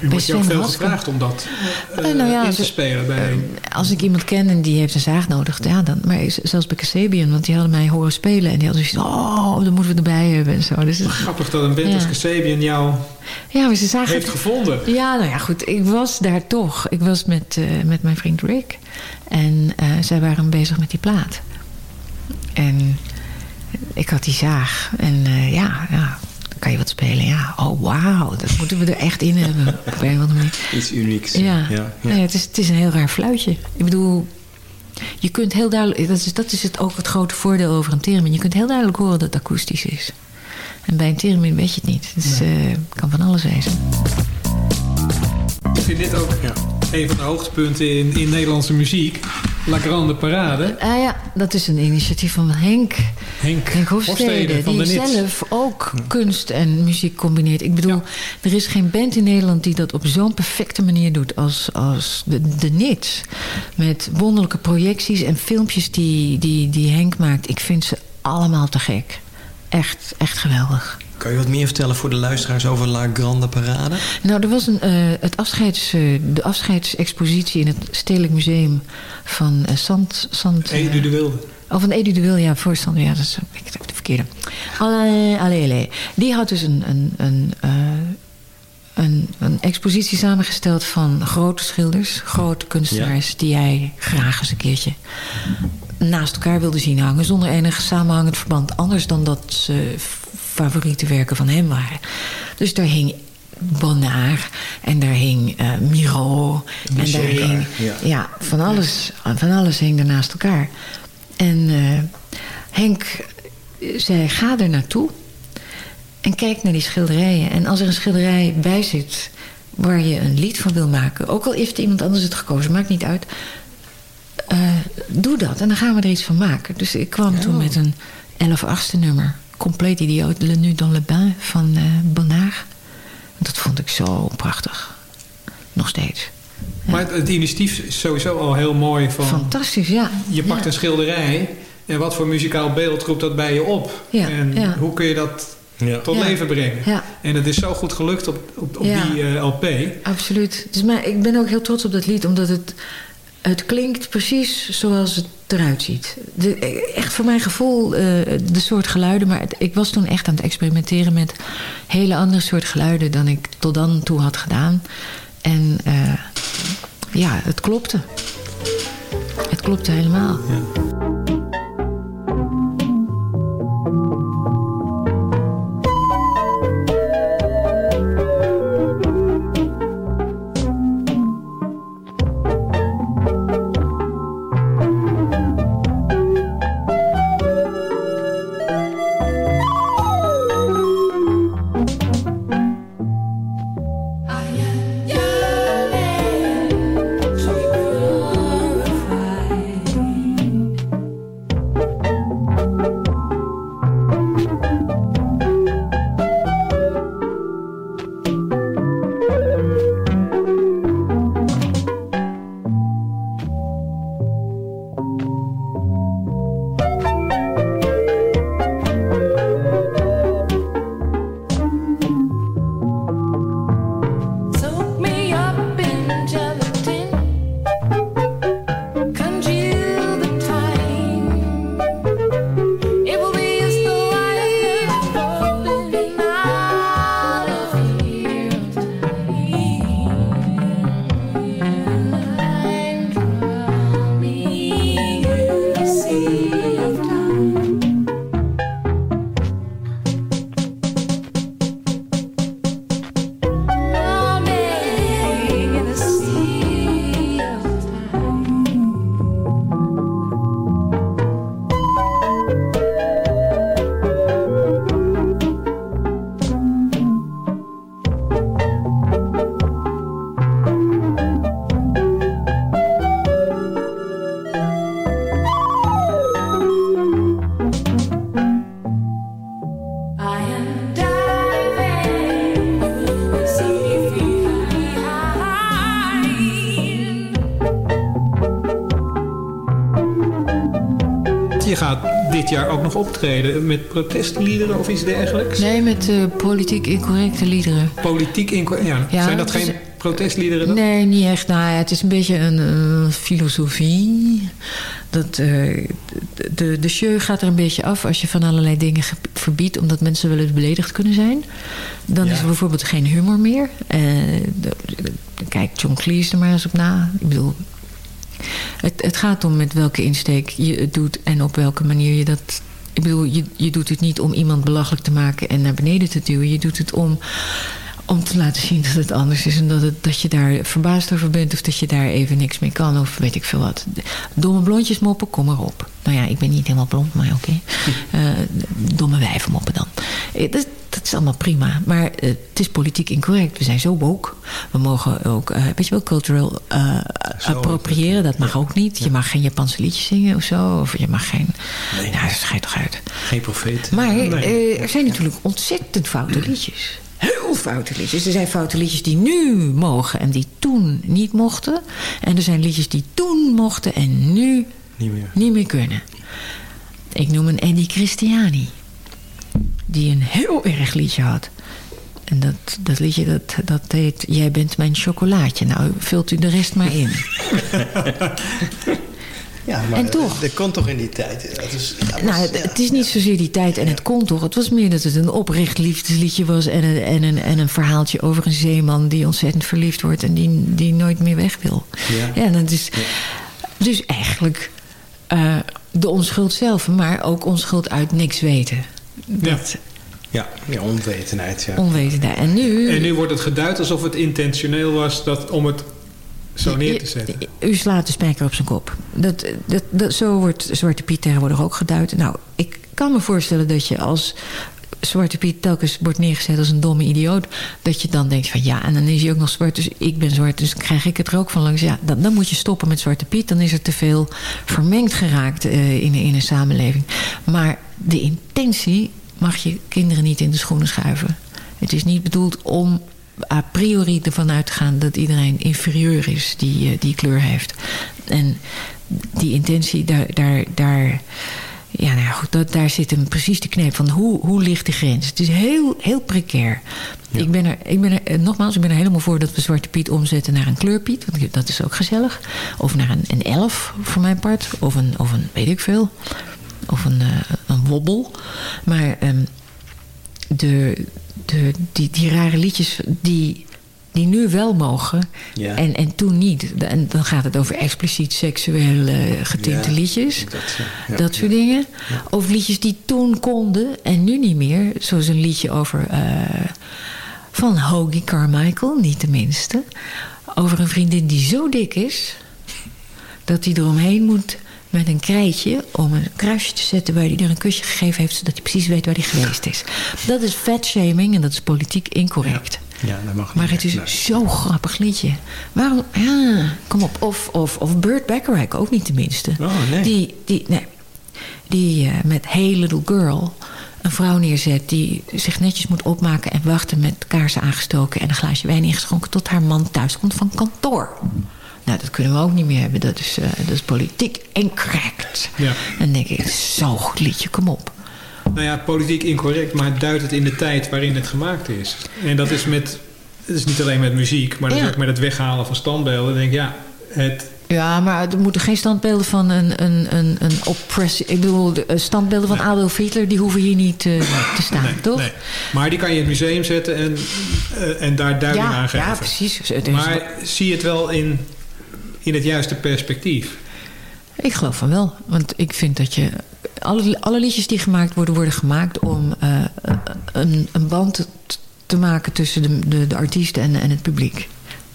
Speaker 9: U wordt je ook veel gevraagd om dat eh,
Speaker 10: Eh, nou ja,
Speaker 9: in te spelen bij...
Speaker 10: Eh, Als ik iemand ken en die heeft een zaag nodig, ja, dan, maar zelfs bij Kasabian, want die hadden mij horen spelen en die hadden zoiets oh, dan moeten we erbij hebben en zo. Dus,
Speaker 9: Grappig dat een band als
Speaker 10: Ja.
Speaker 9: Kasabian jou
Speaker 10: ja, maar ze zagen
Speaker 9: heeft
Speaker 10: het-
Speaker 9: gevonden.
Speaker 10: Ja, nou ja, goed. Ik was daar toch. Ik was met, met mijn vriend Rick. En zij waren bezig met die plaat. En ik had die zaag. En ja, ja, kan je wat spelen. Ja, oh wauw, dat moeten we er echt in hebben. Op een of andere manier.
Speaker 11: Iets unieks.
Speaker 10: Ja,
Speaker 11: ja, ja.
Speaker 10: Nee, het, is, het is een heel raar fluitje. Ik bedoel, je kunt heel duidelijk... Dat is, dat is het, ook het grote voordeel over een theremin. Je kunt heel duidelijk horen dat het akoestisch is. En bij een theremin weet je het niet. Het is, eh, kan van alles wezen.
Speaker 9: Ik vind dit ook een van de hoogtepunten in, in Nederlandse muziek. La Grande Parade.
Speaker 10: Ah ja, dat is een initiatief van Henk.
Speaker 9: Henk,
Speaker 10: Hofstede,
Speaker 9: Hofstede van
Speaker 10: die
Speaker 9: de
Speaker 10: zelf ook kunst en muziek combineert. Ik bedoel, er is geen band in Nederland die dat op zo'n perfecte manier doet als, als de, de Nits. Met wonderlijke projecties en filmpjes die, die, die Henk maakt. Ik vind ze allemaal te gek. Echt, echt geweldig.
Speaker 11: Kan je wat meer vertellen voor de luisteraars over La Grande Parade?
Speaker 10: Nou, er was een, eh, het afscheids, eh, de afscheidsexpositie in het Stedelijk Museum van eh Sant... Sant
Speaker 9: Edu de Wilde.
Speaker 10: Oh, van Edu de Wil, ja, voorstander. Ja, dat is ik heb de verkeerde. Allee, allee, allee. Die had dus een, een, een, een, een expositie samengesteld van grote schilders, grote kunstenaars... die hij graag eens een keertje naast elkaar wilde zien hangen... zonder enig samenhangend verband. Anders dan dat ze favoriete werken van hem waren. Dus daar hing Bonnard en daar hing eh Miro... en daar hing...
Speaker 11: ja.
Speaker 10: Ja, van alles, van alles hing er naast elkaar. En eh, Henk zei, ga er naartoe en kijk naar die schilderijen. En als er een schilderij bij zit waar je een lied van wil maken... ook al heeft iemand anders het gekozen, maakt niet uit... eh, doe dat en dan gaan we er iets van maken. Dus ik kwam toen met een 11 achtste nummer. Compleet idioot, Le Nu dans le Bain van eh Bonnard. Dat vond ik zo prachtig. Nog steeds.
Speaker 9: Maar het, het initiatief is sowieso al heel mooi. Van,
Speaker 10: Fantastisch, ja.
Speaker 9: Je pakt
Speaker 10: Ja.
Speaker 9: een schilderij en wat voor muzikaal beeld roept dat bij je op?
Speaker 10: Ja,
Speaker 9: en
Speaker 10: ja.
Speaker 9: hoe kun je dat
Speaker 11: Ja.
Speaker 9: tot
Speaker 10: Ja.
Speaker 9: leven brengen?
Speaker 10: Ja.
Speaker 9: En het is zo goed gelukt op, op, op
Speaker 10: Ja.
Speaker 9: die eh, LP.
Speaker 10: Absoluut. Dus maar ik ben ook heel trots op dat lied, omdat het, het klinkt precies zoals het eruit ziet. De, echt voor mijn gevoel eh, de soort geluiden, maar ik was toen echt aan het experimenteren met hele andere soort geluiden dan ik tot dan toe had gedaan. En eh, ja, het klopte. Het klopte helemaal.
Speaker 9: Optreden met protestliederen of iets dergelijks?
Speaker 10: Nee, met eh, politiek incorrecte liederen.
Speaker 9: Politiek incorrect, ja.
Speaker 10: Ja,
Speaker 9: Zijn dat
Speaker 10: is-
Speaker 9: geen protestliederen dan?
Speaker 10: Nee, niet echt. Nou ja, het is een beetje een eh, filosofie. Dat, eh, de, de show gaat er een beetje af als je van allerlei dingen ge- verbiedt... omdat mensen wel eens beledigd kunnen zijn. Dan
Speaker 11: Ja.
Speaker 10: is er bijvoorbeeld geen humor meer. Kijk John Cleese er maar eens op na. Ik bedoel... Het, het gaat om met welke insteek je het doet... en op welke manier je dat... Bedoel, je, je doet het niet om iemand belachelijk te maken... en naar beneden te duwen. Je doet het om om te laten zien dat het anders is... en dat, het, dat je daar verbaasd over bent... of dat je daar even niks mee kan, of weet ik veel wat. Domme blondjes moppen, kom maar op. Nou ja, ik ben niet helemaal blond, maar oké. Eh, domme wijven moppen dan. Eh, Dat, dat is allemaal prima. Maar eh, het is politiek incorrect. We zijn zo woke. We mogen ook, eh, weet je wel, cultural appropriëren. Dat mag ook niet. Je mag geen Japanse liedjes zingen of zo. Of je mag geen...
Speaker 11: Nee.
Speaker 10: Nou, dat schijnt toch uit.
Speaker 11: Geen profeet.
Speaker 10: Maar er zijn natuurlijk ontzettend foute liedjes. Heel foute liedjes. Er zijn foute liedjes die nu mogen en die toen niet mochten. En er zijn liedjes die toen mochten en nu
Speaker 11: Niet meer.
Speaker 10: niet meer kunnen. Ik noem een Eddie Christiani. Die een heel erg liedje had. En dat, dat liedje dat, dat heet Jij bent mijn chocolaatje. Nou, vult u de rest maar in.
Speaker 11: Ja, maar
Speaker 10: En toch?
Speaker 11: Dat kon toch in die tijd. Dat is, dat was-
Speaker 10: Nou, het, het is niet zozeer die tijd en het kon toch. Het was meer dat het een oprecht liefdesliedje was... en een, en een, en een verhaaltje over een zeeman die ontzettend verliefd wordt... en die, die nooit meer weg wil.
Speaker 11: Ja.
Speaker 10: Ja, dat is dus eigenlijk eh, de onschuld zelf... maar ook onschuld uit niks weten. Dat
Speaker 11: ja, ja, onwetendheid. Ja.
Speaker 10: onwetendheid. En nu...
Speaker 9: En nu wordt het geduid alsof het intentioneel was dat, om het zo neer te zetten.
Speaker 10: U slaat de spijker op zijn kop. Dat, dat, dat, zo wordt Zwarte Piet tegenwoordig ook geduid. Nou, ik kan me voorstellen dat je als Zwarte Piet telkens wordt neergezet als een domme idioot... dat je dan denkt van ja, en dan is hij ook nog zwart, dus ik ben zwart... dus krijg ik het er ook van langs. Ja, dan, dan moet je stoppen met Zwarte Piet. Dan is er te veel vermengd geraakt eh, in, in een samenleving. Maar de intentie mag je kinderen niet in de schoenen schuiven. Het is niet bedoeld om a priori ervan uit te gaan dat iedereen inferieur is die eh, die kleur heeft. En die intentie, daar, daar, daar, ja, nou goed, dat, daar zit hem precies de kneep van hoe, hoe ligt de grens. Het is heel, heel precair. Ik ben er, ik ben er, eh, nogmaals, ik ben er helemaal voor dat we Zwarte Piet omzetten naar een kleurpiet. Want dat is ook gezellig. Of naar een, een elf, voor mijn part. Of een, of een weet ik veel. Of een, eh, een wobbel. Maar ehm, de, de, die, die rare liedjes die, die nu wel mogen
Speaker 11: Ja.
Speaker 10: en, en toen niet. En dan gaat het over expliciet seksueel getinte
Speaker 11: Ja,
Speaker 10: liedjes.
Speaker 11: Dat, ja. Ja.
Speaker 10: Dat soort dingen. Of liedjes die toen konden en nu niet meer. Zoals een liedje over... eh, van Hoagie Carmichael, niet de minste. Over een vriendin die zo dik is... dat hij eromheen moet met een krijtje... om een kruisje te zetten waar hij er een kusje gegeven heeft... zodat hij precies weet waar hij geweest is. Dat is fatshaming en dat is politiek incorrect.
Speaker 11: Ja, dat mag niet
Speaker 10: Maar het is
Speaker 11: Nee.
Speaker 10: zo'n grappig liedje. Waarom? Ja, kom op. Of, of, of Burt Bacharach, ook niet tenminste.
Speaker 11: Oh, nee.
Speaker 10: Die, die, nee, die eh, met Hey Little Girl een vrouw neerzet... die zich netjes moet opmaken en wachten met kaarsen aangestoken... en een glaasje wijn ingeschonken tot haar man thuis komt van kantoor. Nou, dat kunnen we ook niet meer hebben. Dat is, eh, dat is politiek incorrect.
Speaker 9: Ja.
Speaker 10: En dan denk ik, zo'n goed liedje, kom op.
Speaker 9: Nou ja, politiek incorrect, maar het duidt het in de tijd waarin het gemaakt is. En dat is met, het is niet alleen met muziek, maar dat is
Speaker 10: Ja.
Speaker 9: ook met het weghalen van standbeelden. Denk ik, ja, het,
Speaker 10: Ja, maar er moeten geen standbeelden van een, een, een, een oppressie... Ik bedoel, eh, standbeelden van Adolf Hitler... die hoeven hier niet eh, te staan, toch?
Speaker 9: nee. Maar die kan je in het museum zetten en, en daar duiding
Speaker 10: Ja,
Speaker 9: aan geven.
Speaker 10: ja, precies.
Speaker 9: Maar zie het wel in, in het juiste perspectief.
Speaker 10: Ik geloof van wel. Want ik vind dat je... Alle, alle liedjes die gemaakt worden, worden gemaakt om eh, een, een band te, maken tussen de, de, de artiesten en, en het publiek.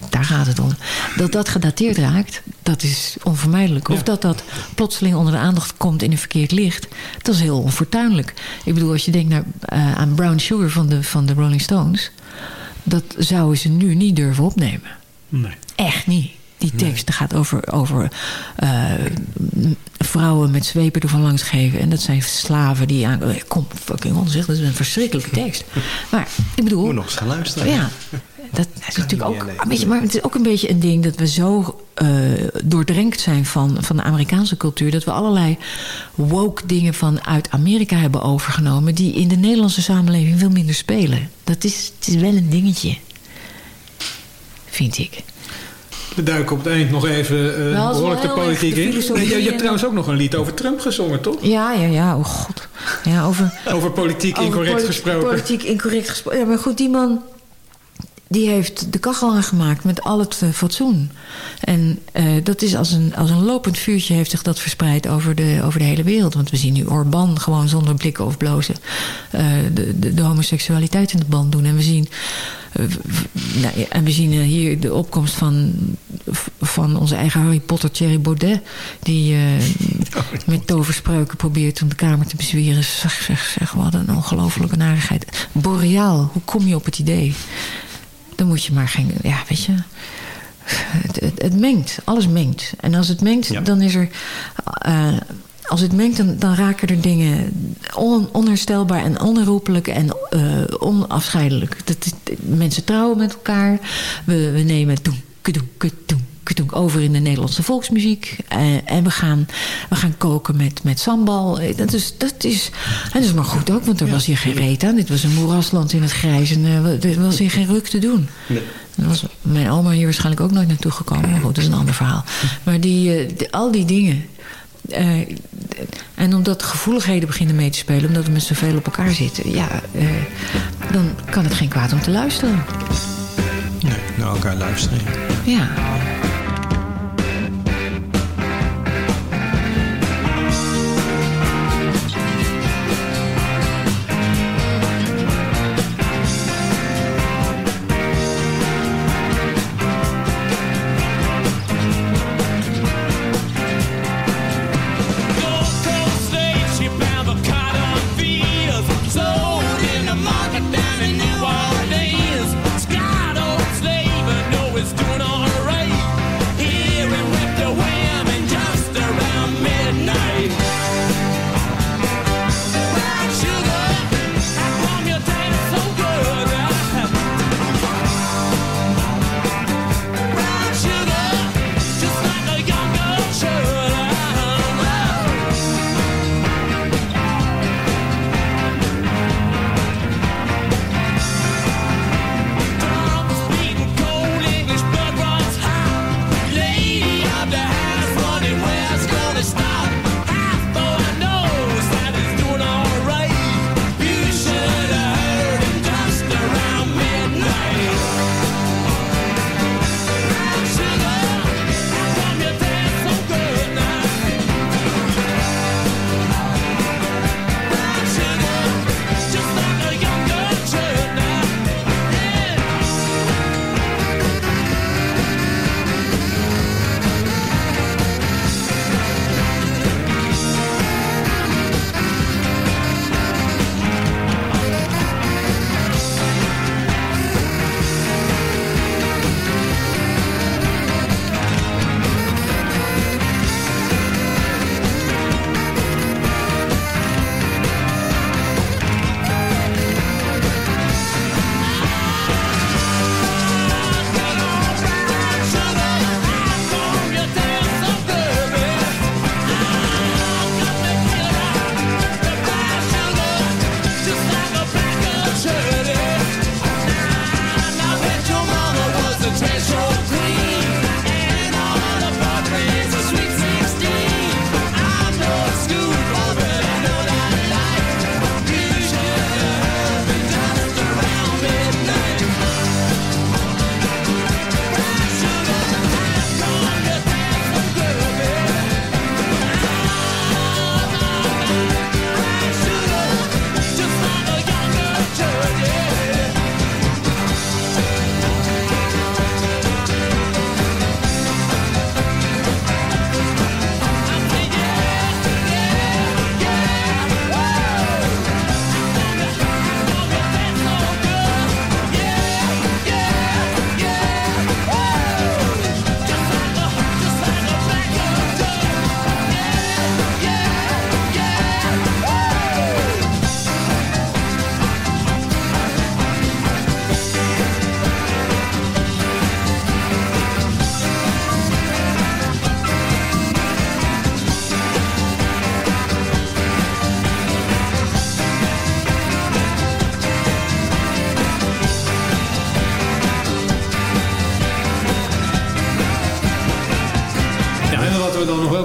Speaker 10: Daar gaat het om. Dat dat gedateerd raakt, dat is onvermijdelijk. Of dat dat plotseling onder de aandacht komt in een verkeerd licht, dat is heel onfortuinlijk. Ik bedoel, als je denkt naar, eh, aan Brown Sugar van de, van de Rolling Stones, dat zouden ze nu niet durven opnemen.
Speaker 9: Nee.
Speaker 10: Echt niet. Die tekst dat gaat over, over eh, vrouwen met zwepen ervan langs geven. En dat zijn slaven die aan... Kom, fucking onzicht, dat is een verschrikkelijke tekst. Maar ik bedoel...
Speaker 11: Moet nog eens gaan luisteren.
Speaker 10: Ja, dat is natuurlijk ook een beetje, maar het is ook een beetje een ding dat we zo eh, doordrenkt zijn van, van de Amerikaanse cultuur, dat we allerlei woke dingen vanuit Amerika hebben overgenomen, die in de Nederlandse samenleving veel minder spelen. Dat is, het is wel een dingetje, vind ik.
Speaker 9: We duiken op het eind nog even eh behoorlijk de politiek in. je, je hebt
Speaker 10: en-
Speaker 9: trouwens ook nog een lied over Trump gezongen, toch?
Speaker 10: Ja, ja, ja, oh god. Ja, over,
Speaker 9: Over politiek
Speaker 10: over
Speaker 9: incorrect
Speaker 10: poli-
Speaker 9: gesproken.
Speaker 10: Politiek incorrect gesproken. Ja, maar goed, die man die heeft de kachel aangemaakt met al het eh, fatsoen. En eh, dat is als een, als een lopend vuurtje heeft zich dat verspreid over de, over de hele wereld. Want we zien nu Orbán gewoon zonder blikken of blozen eh, de, de, de homoseksualiteit in de band doen. En we zien, nou en we zien hier de opkomst van, van onze eigen Harry Potter, Thierry Baudet. Die met toverspreuken probeert om de Kamer te bezweren. Zeg, zeg, zeg, wat een ongelofelijke narigheid. Boreaal, hoe kom je op het idee? Dan moet je maar geen... Ja, weet je... Het, het, het mengt. Alles mengt. En als het mengt, dan is er... eh, als het mengt, dan, dan raken er dingen on, onherstelbaar en onherroepelijk en eh, onafscheidelijk. Dat, mensen trouwen met elkaar. We, we nemen doen, kudoen, kudoen, kudoen over in de Nederlandse volksmuziek. Eh, en we gaan, we gaan koken met, met sambal. Eh, Dat is, dat, is, en dat is maar goed ook, want er was hier geen reet aan. Dit was een moerasland in het grijs en eh, er was hier geen ruk te doen. Er was mijn oma hier waarschijnlijk ook nooit naartoe gekomen. Maar goed, dat is een ander verhaal. Maar die, eh, al die dingen. eh, en omdat gevoeligheden beginnen mee te spelen, omdat we met zoveel op elkaar zitten, ja, eh, dan kan het geen kwaad om te luisteren.
Speaker 11: Nee, naar elkaar luisteren.
Speaker 10: Ja.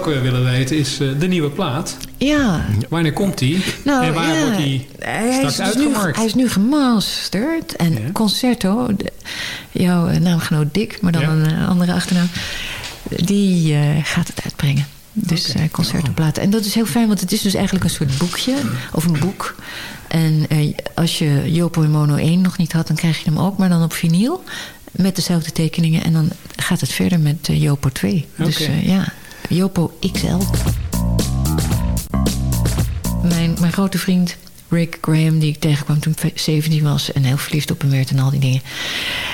Speaker 9: Ook eh, willen weten is eh, de nieuwe plaat.
Speaker 10: Ja.
Speaker 9: Wanneer komt die?
Speaker 10: Nou,
Speaker 9: en waar
Speaker 10: ja.
Speaker 9: wordt die
Speaker 10: Hij
Speaker 9: straks
Speaker 10: is, dus nu, hij is nu gemasterd. En Concerto, de- jouw eh, naamgenoot Dick, maar dan
Speaker 9: Ja.
Speaker 10: een andere achternaam. Die eh, gaat het uitbrengen. Dus eh concertoplaten. En dat is heel fijn, want het is dus eigenlijk een soort boekje. Of een boek. En eh, als je Jopo in Mono 1 nog niet had, dan krijg je hem ook. Maar dan op vinyl. Met dezelfde tekeningen. En dan gaat het verder met Jopo 2. Dus
Speaker 9: Oké.
Speaker 10: eh, ja, Jopo XL. Mijn, mijn grote vriend Rick Graham, die ik tegenkwam toen ik 17 was... en heel verliefd op hem werd en al die dingen.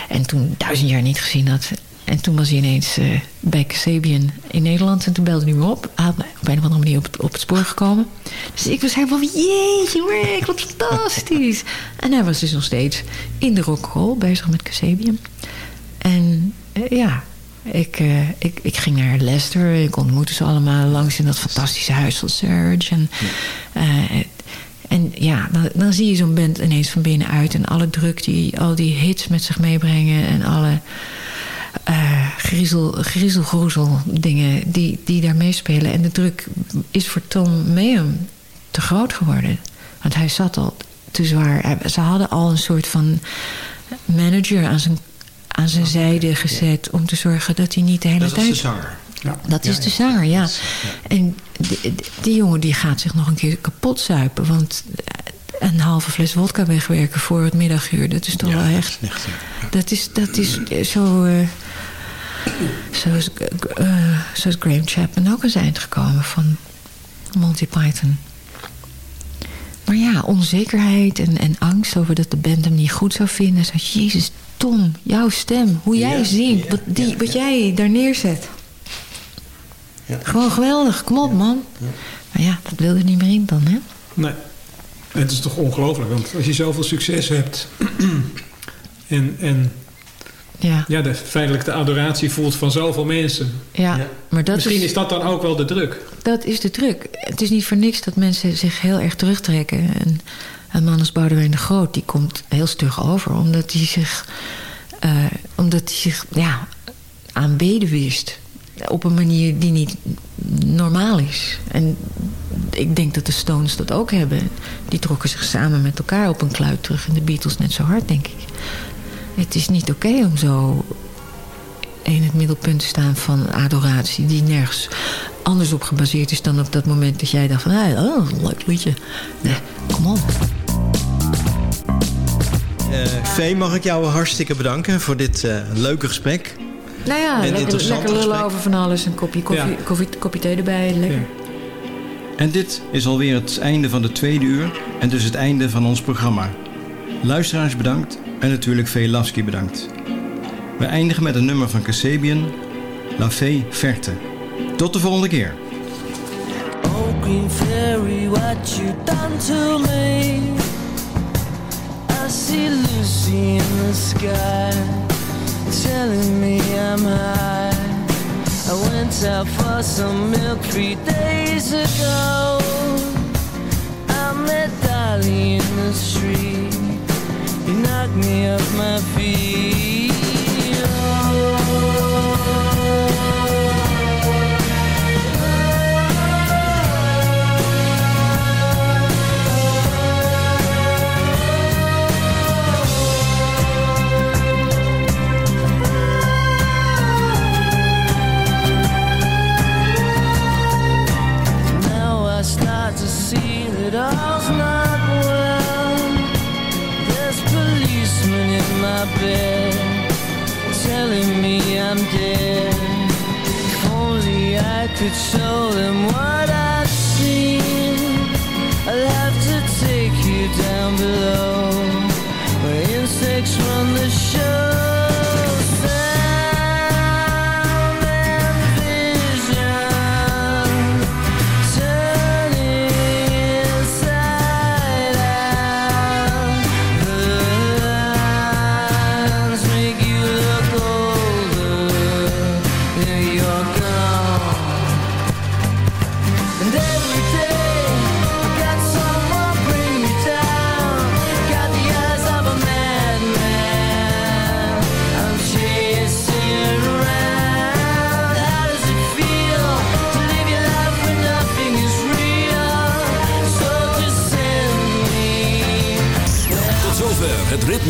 Speaker 10: En toen duizend jaar niet gezien had. En toen was hij ineens eh, bij Kasabian in Nederland. En toen belde hij me op. Hij had me op een of andere manier op, het- spoor gekomen. Dus ik was helemaal van... Jeetje Rick, wat fantastisch. en hij was dus nog steeds in de rock'n'roll bezig met Kasabian. En eh, ja, ik, eh, ik, ik ging naar Leicester. Ik ontmoette ze allemaal langs in dat fantastische huis van Serge. En, eh, en ja, dan, dan zie je zo'n band ineens van binnenuit. En alle druk die al die hits met zich meebrengen. En alle eh griezel, griezelgroezel dingen die, die daar meespelen. En de druk is voor Tom Mayhem te groot geworden. Want hij zat al te zwaar. Ze hadden al een soort van manager aan zijn, aan zijn zijde gezet... om te zorgen dat hij niet de hele
Speaker 14: Dat
Speaker 10: tijd...
Speaker 14: is de zanger.
Speaker 10: Dat is de zanger, ja. En die, jongen die gaat zich nog een keer kapot zuipen. Want een halve fles wodka wegwerken voor het middaguur... dat is toch wel echt... Dat is, dat is zo... eh, zoals, eh, zoals Graham Chapman ook aan zijn eind gekomen van Monty Python. Maar ja, onzekerheid en, en angst over dat de band hem niet goed zou vinden. Zo, Jezus, Tom, jouw stem, hoe jij
Speaker 14: Ja,
Speaker 10: zingt,
Speaker 14: ja,
Speaker 10: wat, die, wat jij daar neerzet. Gewoon geweldig, kom op man. Maar ja, dat wilde niet meer in dan, hè?
Speaker 9: Nee. Het is toch ongelooflijk, want als je zoveel succes hebt... en, en
Speaker 10: Ja.
Speaker 9: ja, de, feitelijk de adoratie voelt van zoveel mensen...
Speaker 10: Ja, maar dat
Speaker 9: Misschien
Speaker 10: is-
Speaker 9: is... dat dan ook wel de druk.
Speaker 10: Dat is de druk. Het is niet voor niks dat mensen zich heel erg terugtrekken. En een man als Boudewijn de Groot, die komt heel stug over. Omdat hij zich, eh, omdat hij zich ja, aanbeden wist. Op een manier die niet normaal is. En ik denk dat de Stones dat ook hebben. Die trokken zich samen met elkaar op een kluit terug. En de Beatles net zo hard, denk ik. Het is niet oké om zo in het middelpunt te staan van adoratie... die nergens anders op gebaseerd is dan op dat moment dat jij dacht van... Hey, oh, leuk liedje. Nee, kom op.
Speaker 14: Eh Vee, mag ik jou hartstikke bedanken voor dit eh, leuke gesprek.
Speaker 10: Nou ja,
Speaker 14: En
Speaker 10: lekker, lekker lullen
Speaker 14: gesprek.
Speaker 10: over van alles. Een kopje, koffie,
Speaker 14: Ja.
Speaker 10: koffie, kopje thee erbij, lekker.
Speaker 11: En dit is alweer het einde van de tweede uur en dus het einde van ons programma. Luisteraars bedankt en natuurlijk Vee Lasky bedankt. We eindigen met een nummer van Kasabian, La Fée Verte. Tot de volgende keer.
Speaker 8: Oh, Green Fairy, what you done to me? I see Lucy in the sky, telling me I'm high. I went out for some milk three days ago. I met Dolly in the street. You knocked me off my feet. Bed telling me I'm dead. If only I could show them what I've seen. I'll have to take you down below where insects run the show.